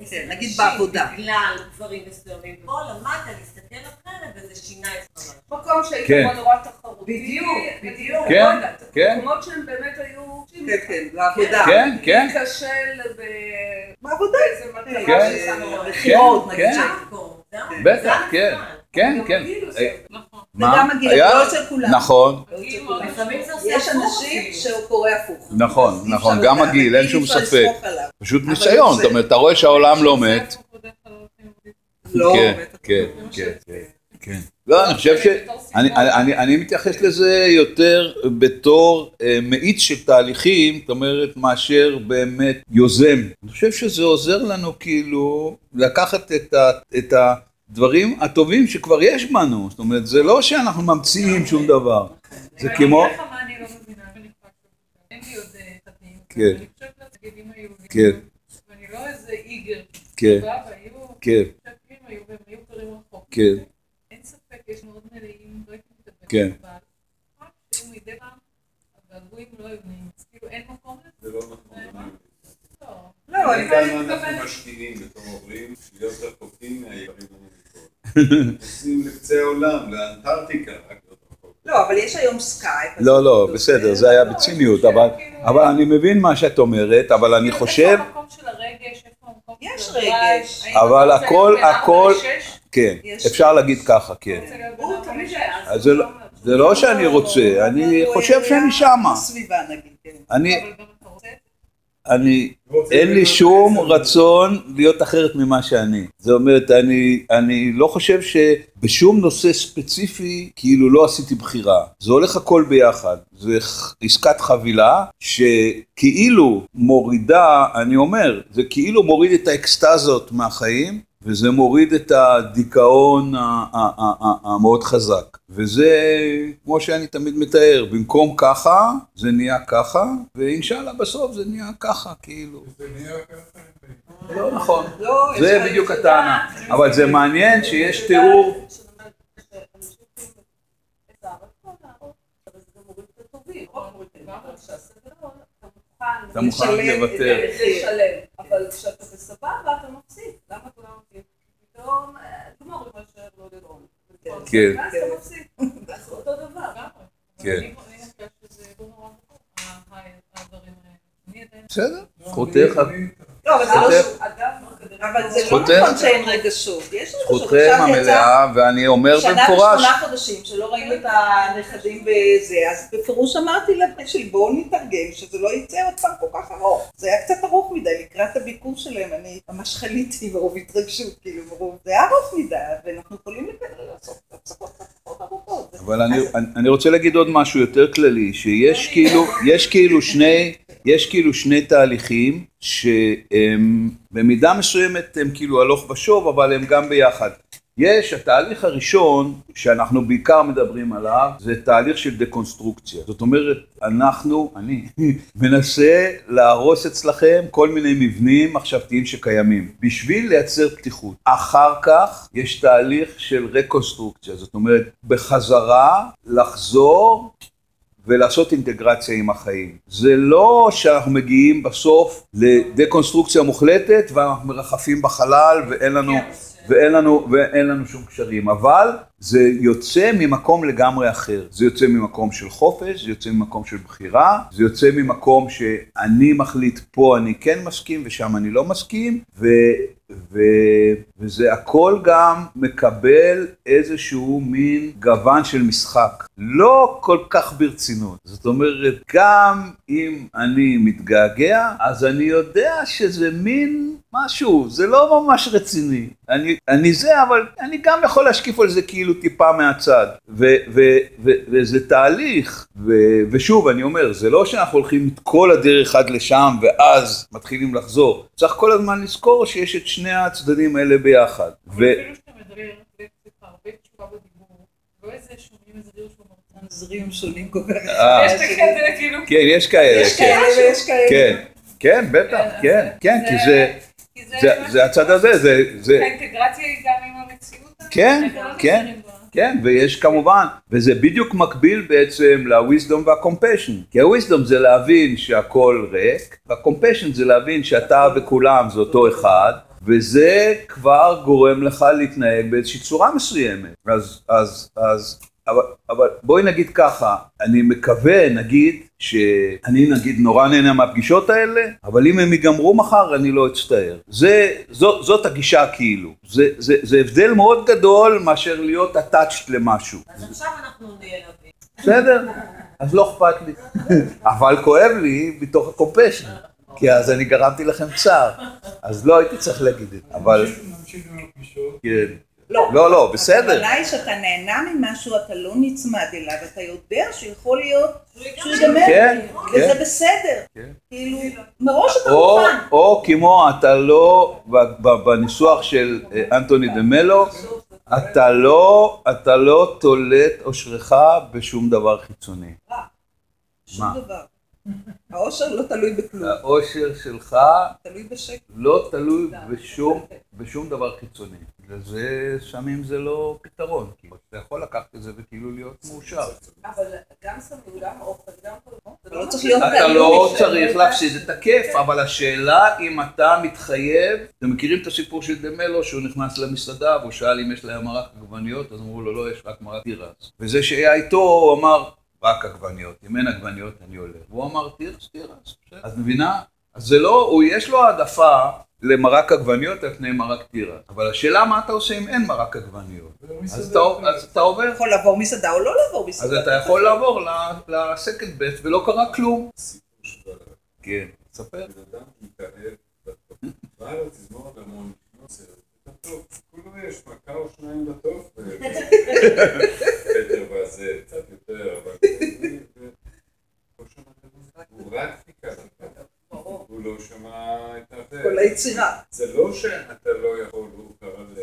כן, נגיד בעבודה. בגלל דברים מסוימים, פה למדת להסתכל אחרת וזה שינה את ממש. מקום שהיית כן. נורא תחרותי. בדיוק, בדיוק. כן, יודעת, כן. מקומות שהם באמת היו... כן, כן, בעבודה. כן, כן. להיכשל ב... בעבודה. באיזה מטרה כן. כן, כן. זה זה. בטח, זה כן. כן, גם כן. אה, נכון. הגיל, היה? לא אצל כולם. נכון, לא זה יש אנשים. שהוא קורא הפוך. נכון, נכון, גם הגיל, אין אי שום ספק. פשוט ניסיון, זה- זאת אומרת, אתה רואה שהעולם לא מת. לא, כן, בטח. כן, כן, כן, כן. לא, אני חושב ש... אני, אני, אני, אני מתייחס לזה יותר בתור אה, מאיץ של תהליכים, זאת אומרת, מאשר באמת יוזם. אני חושב שזה עוזר לנו כאילו לקחת את, ה, את הדברים הטובים שכבר יש בנו, זאת אומרת, זה לא שאנחנו ממציאים שום דבר. זה כמו... אני אגיד לך מה אני לא מבינה, אין לי עוד אה, תתאים. כן. אני חושבת היו לי... כן. ואני לא איזה איגר. כן. כן, היו והם היו קרים רחוק. כן. יש מאוד מלאים, לא הייתי. כן. אבל רק שהיו מדי פעם, הגעגועים לא היו נעים. אז כאילו אין מקום לזה. זה לא נכון. מה? לא. לא, אני- כמה אנחנו משקיעים בתור הורים, להיות רחוקים מהיקרים לנו מכל. נוסעים לקצה העולם, לאנטארקטיקה, רק להיות רחוק. לא, אבל יש היום סקייפ. לא, לא, בסדר, זה היה בציניות, אבל, אבל אני מבין מה שאת אומרת, אבל אני חושב, איפה המקום של הרגש? איפה המקום יש של ה drive? רגש. האם אבל רוצה הכל- הכל-? כן, אפשר להגיד ככה, כן. אז זה לא- לא שאני רוצה, אני חושב שאני שמה. כן. אני, אין לי שום. רצון להיות אחרת ממה שאני. זאת אומרת, אני, אני לא חושב שבשום נושא ספציפי, כאילו לא עשיתי בחירה. זה הולך הכל ביחד. זה עסקת חבילה, שכאילו מורידה, אני אומר, זה כאילו מוריד את האקסטזות מהחיים, וזה מוריד את הדיכאון המאוד חזק. וזה, כמו שאני תמיד מתאר, במקום ככה, זה נהיה ככה, ואינשאללה בסוף זה נהיה ככה, כאילו. זה נהיה ככה. לא נכון. לא, יש זה בדיוק הטענה. אבל זה מעניין שיש תיאור. אתה אתה מוכן לוותר. לשלם, אבל כשאתה בסבבה אתה מפסיד, למה כולם מפסיד? פתאום, אה, כמו מה שלא לדון. כן. ואז אתה מפסיד, אז אותו דבר. כן. לא. בסדר, לא, זכותך. אני- לא, אבל זה לא... זכותך. אגב, אבל זה לא. נכון שאין רגשות. יש רגשות. זכותכם המלאה, ואני אומר שנה במפורש, ושמונה חודשים שלא ראינו את הנכדים בזה, אז בפירוש אמרתי לבן שלי בואו נתארגן שזה לא יצא עוד פעם כל כך ארוך. זה היה קצת ארוך מדי לקראת הביקור שלהם, אני ממש חליתי מרוב התרגשות, כאילו מרוב, זה היה ארוך מדי, ואנחנו יכולים לעשות הפסקות קצת ארוכות. אבל אני, אני, רוצה להגיד עוד משהו יותר כללי, שיש כאילו, יש כאילו שני, יש כאילו שני תהליכים שהם במידה מסוימת הם כאילו הלוך ושוב, אבל הם גם ביחד. יש, התהליך הראשון שאנחנו בעיקר מדברים עליו, זה תהליך של דקונסטרוקציה. זאת אומרת, אנחנו, אני, מנסה להרוס אצלכם כל מיני מבנים מחשבתיים שקיימים, בשביל לייצר פתיחות. אחר כך יש תהליך של רקונסטרוקציה, זאת אומרת, בחזרה, לחזור ולעשות אינטגרציה עם החיים. זה לא שאנחנו מגיעים בסוף לדקונסטרוקציה מוחלטת ואנחנו מרחפים בחלל ואין לנו, ואין לנו, ואין לנו שום קשרים, אבל זה יוצא ממקום לגמרי אחר. זה יוצא ממקום של חופש, זה יוצא ממקום של בחירה, זה יוצא ממקום שאני מחליט פה אני כן מסכים ושם אני לא מסכים, ו... ו... וזה הכל גם מקבל איזשהו מין גוון של משחק. לא כל כך ברצינות. זאת אומרת, גם אם אני מתגעגע, אז אני יודע שזה מין משהו, זה לא ממש רציני. אני, אני זה, אבל אני גם יכול להשקיף על זה כאילו טיפה מהצד. ו, ו, ו, וזה תהליך, ו, ושוב, אני אומר, זה לא שאנחנו הולכים את כל הדרך עד לשם, ואז מתחילים לחזור. צריך כל הזמן לזכור שיש את שני הצדדים האלה ביחד. ו... זרים שונים כל כך. אה. יש את הקטע כאילו, כן, יש כאלה, יש כן. כאלה ויש כאלה. כן, כן, בטח, כן, כן, כי זה, זה, הצד הזה, זה, זה, האינטגרציה היא גם עם המציאות. כן, לא כן. כן, ויש כמובן, וזה בדיוק מקביל בעצם ל-wisdom וה-compassion. כי ה-wisdom זה להבין שהכל ריק, וה-compassion זה להבין שאתה וכולם זה אותו אחד, וזה כבר גורם לך להתנהג באיזושהי צורה מסוימת. אז, אז, אז, אבל, אבל בואי נגיד ככה, אני מקווה, נגיד, שאני נגיד נורא נהנה מהפגישות האלה, אבל אם הם ייגמרו מחר אני לא אצטער. זה, זו, זאת הגישה כאילו. זה, זה, זה הבדל מאוד גדול מאשר להיות attached למשהו. אז עכשיו אנחנו נעלבים. בסדר? אז לא אכפת לי. אבל כואב לי מתוך הקומפשן, כי אז אני גרמתי לכם צער. אז לא הייתי צריך להגיד את זה, אבל נמשיך- נמשיך עם הפגישות. כן. לא. לא, לא, בסדר. הכוונה היא שאתה נהנה ממשהו, אתה לא נצמד אליו, אתה יודע שיכול להיות שהוא ייגמר, כן, וזה כן. בסדר. כן. כאילו, מראש אתה מוכן. או כמו אתה לא, בניסוח של אה, אנטוני דה מלו, אתה לא, אתה לא תולה את אושרך בשום דבר חיצוני. שום מה? דבר. העושר לא תלוי בכלום, האושר שלך תלוי בשקט. לא תלוי בשום, בשום דבר חיצוני. וזה, שמים זה לא פתרון. כי אתה יכול לקחת את זה וכאילו להיות מאושר. אבל גם סמים, גם אוכל, גם כל זה. לא צריך להיות אתה. לא צריך להפסיד את הכיף, אבל השאלה אם אתה מתחייב, אתם מכירים את הסיפור של דמלו שהוא נכנס למסעדה והוא שאל אם יש להם מרק עגבניות, אז אמרו לו לא, יש רק מרק תירס. וזה שהיה איתו, הוא אמר, רק עגבניות, אם אין עגבניות אני הולך. והוא אמר תירס, תירס. בסדר. אז מבינה? אז זה לא, הוא יש לו העדפה למרק עגבניות על פני מרק תירס. אבל השאלה מה אתה עושה אם אין מרק עגבניות. אז אתה, אז אתה עובר יכול לעבור מסעדה או לא לעבור אז מסעדה. אתה יכול לעבור לסקנד בט ולא קרה כלום. כן, ספר. כולו יש מכה או שניים בטוב. פטר והזה, קצת יותר, אבל... לא שמע את המוזיקה. הוא רק חיכה. הוא לא שמע את הזה. כל היצירה. זה לא שאתה לא יכול, הוא קרא ל...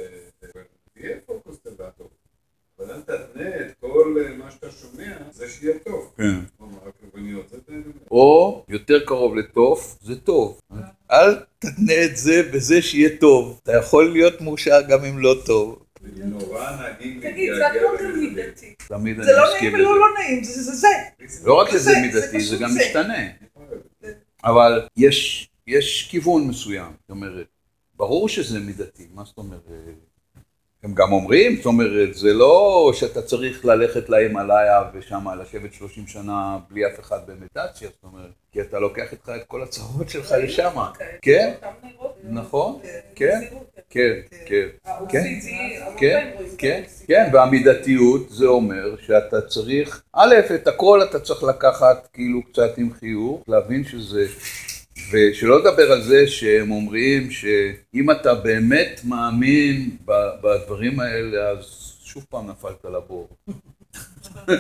תהיה פוקוסטלטור. אבל אל תתנה את כל אה, מה שאתה שומע, זה שיהיה טוב. כן. או יותר קרוב לטוב, זה טוב. אל תתנה את זה בזה שיהיה טוב. אתה יכול להיות מאושר גם אם לא טוב. נורא נעים תגיד, זה הכל גם. מידתי. תמיד זה לא נעים ולא. לא נעים, זה זה זה. לא רק שזה זה- זה מידתי, זה גם זה. משתנה. אבל יש, יש כיוון מסוים. זאת אומרת, ברור שזה מידתי, מה זאת אומרת? הם גם אומרים, זאת אומרת, זה לא שאתה צריך ללכת להימאליה ושם לשבת 30 שנה בלי אף אחד במדיטציה, זאת אומרת, כי אתה לוקח איתך את כל הצרות שלך לשם. כן? נכון, כן, כן, כן. ה-OCD, הרבה כן, רואים את כן, ה-OCD. כן, והמידתיות זה אומר שאתה צריך, א', את הכל אתה צריך לקחת כאילו קצת עם חיוך, להבין שזה, ושלא לדבר על זה שהם אומרים שאם אתה באמת מאמין בדברים האלה, אז שוב פעם נפלת לבור. לא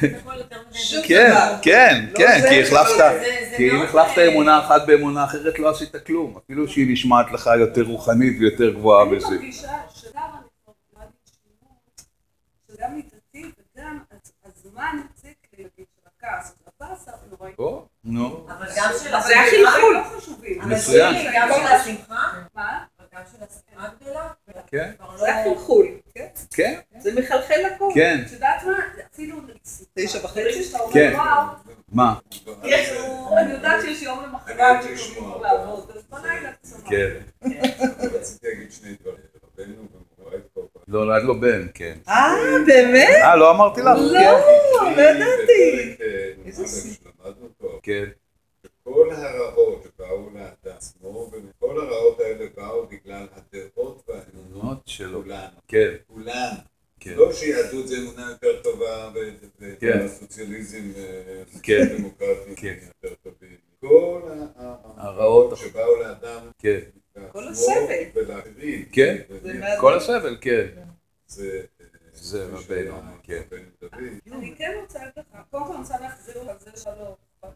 כן. כן, לא כן, כי ולא החלפת, כי אם החלפת אה, אמונה אחת באמונה אחרת לא עשית כלום, אפילו שהיא נשמעת לך יותר רוחנית ויותר גבוהה אני בזה. מרגישה שגם אני כבר למדתי שימור, שגם מידתי וגם הז- הזמן הציק לי, נגיד, של הכעס, הבאסה, נוראי. נו, אבל גם של אבל זה השמחה. החלחול. לא מצוין. גם של השמחה, מה? אבל גם של השמחה הגדולה. כן, כבר לא- זה החלחול, כן? כן, זה מחלחל לכל. כן, את יודעת מה? אפילו... תשע וחצי? שאתה אומר, כן. וואו, מה? אני יודעת שיש יום למחרת שקוראים לעבוד, אז בלילה קצת. כן. רציתי להגיד שני דברים. ומוריי קורבן. נולד לו בן, כן. אה, באמת? אה, לא אמרתי לך? לא, כן. לא ידעתי. איזה סיפור. כן. שכל הרעות שבאו לאדם עצמו, וכל הרעות האלה באו שלו. כולן, כן, כולן. כן. לא שיהדות זה אמונה יותר טובה כן. והסוציאליזם כן. והדמוקרטים כן. יותר טובים. כל הרעות. שבאו לאדם כן, כל לעצמו הסבל. ולאחרים. כן. כל הסבל, כן. זה זה רבנו, כן. רבנו דוד. אני כן רוצה לך, קודם כל אני רוצה להחזיר על זה שלא לך.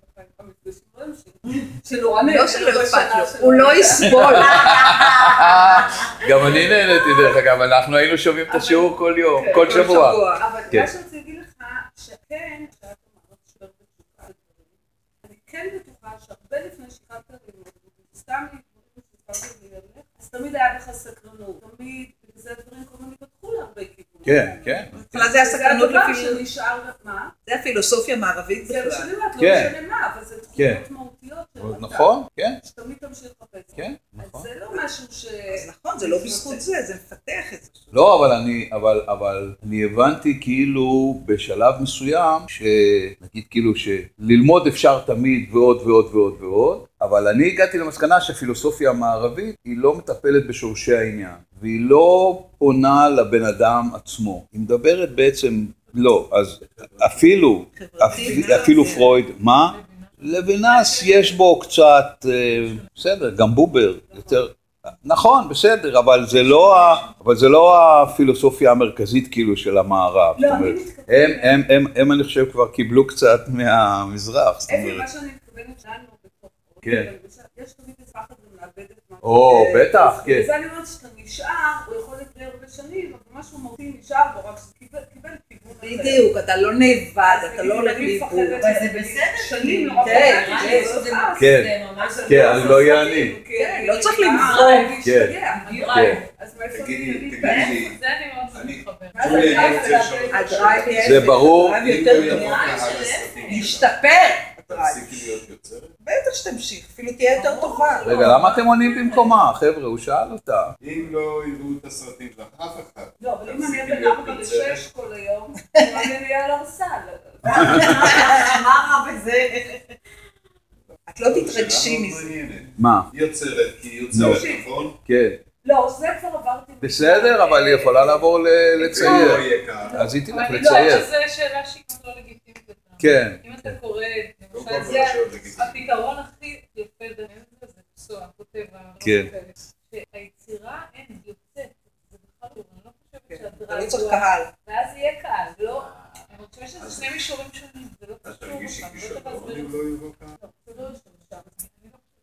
שנורא נהנה. לא שלא אכפת לו, הוא. לא יסבול. גם אני נהניתי דרך אגב, אנחנו היינו שומעים את השיעור כל יום, כן, כל שבוע. אבל כן. מה שרציתי להגיד לך, שכן, שאת שלא אני כן בטוחה שהרבה לפני שהתחלת ללמוד, סתם עליך, אז תמיד היה בך סקרנות, תמיד, בגלל זה דברים כל הזמן התפתחו להרבה כיוונים. כן, כן. בהתחלה זה היה סקרנות זה הדבר לפי... שנשאר, מה? זה הפילוסופיה המערבית זה מה בכלל. שאני אומרת, לא כן. משנה מה, אבל זה כן. תכונות מהותיות נכון, כן, שתמיד תמשיך לחפש. כן, נכון. זה לא משהו ש... אז נכון, זה לא בזכות זה, זה מפתח את זה. לא, אבל אני, אבל, אבל אני הבנתי כאילו בשלב מסוים, שנגיד כאילו שללמוד אפשר תמיד ועוד ועוד ועוד ועוד, אבל אני הגעתי למסקנה שהפילוסופיה המערבית היא לא מטפלת בשורשי העניין, והיא לא פונה לבן אדם עצמו, היא מדברת בעצם, לא, אז אפילו, אפילו כן. פרויד, מה? לוינס יש בו קצת, אה, בסדר, גם בובר, יותר, נכון, בסדר, אבל זה לא, ה- אבל זה לא הפילוסופיה המרכזית כאילו של המערב. לא, אני מתכוונת- הם, הם, הם, הם, אני חושב, כבר קיבלו קצת מהמזרח. אומרת, מה שאני מתכוונת לנו. כן. יש תמיד פחד גם לאבד את מה... או, אה, בטח, כן. בגלל זה אני אומרת שאתה נשאר, הוא יכול להיות הרבה שנים, אבל משהו מהותי נשאר בו, רק קיבל כיוון אחר. בדיוק, אתה לא נאבד, אתה לא הולך אני לאיבוד. מפחדת אבל זה בסדר, שנים כאילו, נורא כן, פחדתי כן, זה- לא אז. כן. זה ממש... כן, אני לא יעני. כן, לא צריך אה, למחוק. להשתגע. כן. אז מאיפה תגידי, אני... תגידי אני- זה אני מאוד אני- מתחברת. ואז שולי, אני אני רוצה לשאול אותך הדרייב שאלה. יש, זה ברור. הדרייב אם יותר לא יבוא טוב. קהל הסרטים שלך, משתפר. הדרייב. תפסיקי להיות יוצרת? בטח שתמשיך, אפילו תהיה יותר טובה. רגע, למה אתם עונים במקומה? חבר'ה, הוא שאל אותה. אם לא יראו את הסרטים שלך, אף אחד. לא, אבל אם אני 4 יוצרת. ל-6 כל היום, אני אהיה על הרסל. מה רע בזה? את לא תתרגשי מזה. מה? יוצרת, כי היא לא. יוצרת, נכון? כן. לא, זה כבר עברתי. בסדר, אבל היא יכולה לעבור לא לצייר. קהל. אז היא תלך אני לצייר. חושבת שזו שאלה שהיא כבר לא לגיטימית. כן. אם אתה קורא, למשל, זה. הפתרון הכי יפה דניאל זה פסוע, כותב כן. שהיצירה אין יוצאת, זה בכלל לא, אני לא חושבת כן, לא צריך הוא- קהל. ואז יהיה קהל, לא, אני חושבת שזה שני מישורים שונים, זה לא קשור לא לא לא.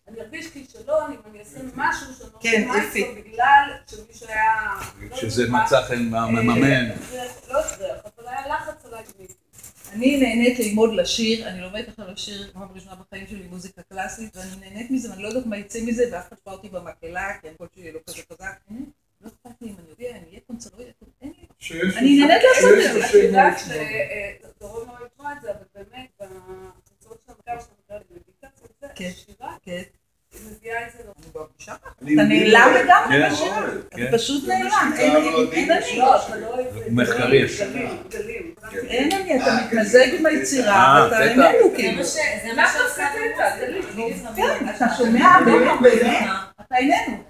אני ארגיש כישלון אם אני אעשה משהו שאני לא כן. איתו בגלל שמישהו היה... לא שזה מצא חן מהמממן. אה, לא הכרח, אבל היה לחץ עליי. אני נהנית ללמוד לשיר, אני לומדת עכשיו לשיר פעם ראשונה בחיים שלי מוזיקה קלאסית, ואני נהנית מזה, ואני לא יודעת מה יצא מזה, ואף אחד לא אותי במקהלה, כי הקול שלי לא כזה חזק. לא אכפת לי אם אני יודע, אם יהיה קונצרט, לא אין לי. אני נהנית לעשות את זה. את שם יודעת. שדורון לא ישמע את זה, אבל באמת, בתוצאות של המחקר של המדיטציה, זה כן. מביאה את זה לא. אתה נעלם מאוד. לגמרי. מאוד, אתה. פשוט זה נעלם, אין-. אני. לא, אתה לא. מחקרי. גלים. כן. אין אני, אתה אה, מתמזג כן. עם היצירה, אה, ואתה בטח. איננו זה כאילו. זה מה שעושה קטע, זה כן, אתה שומע במוזיקה. באמת, אתה איננו.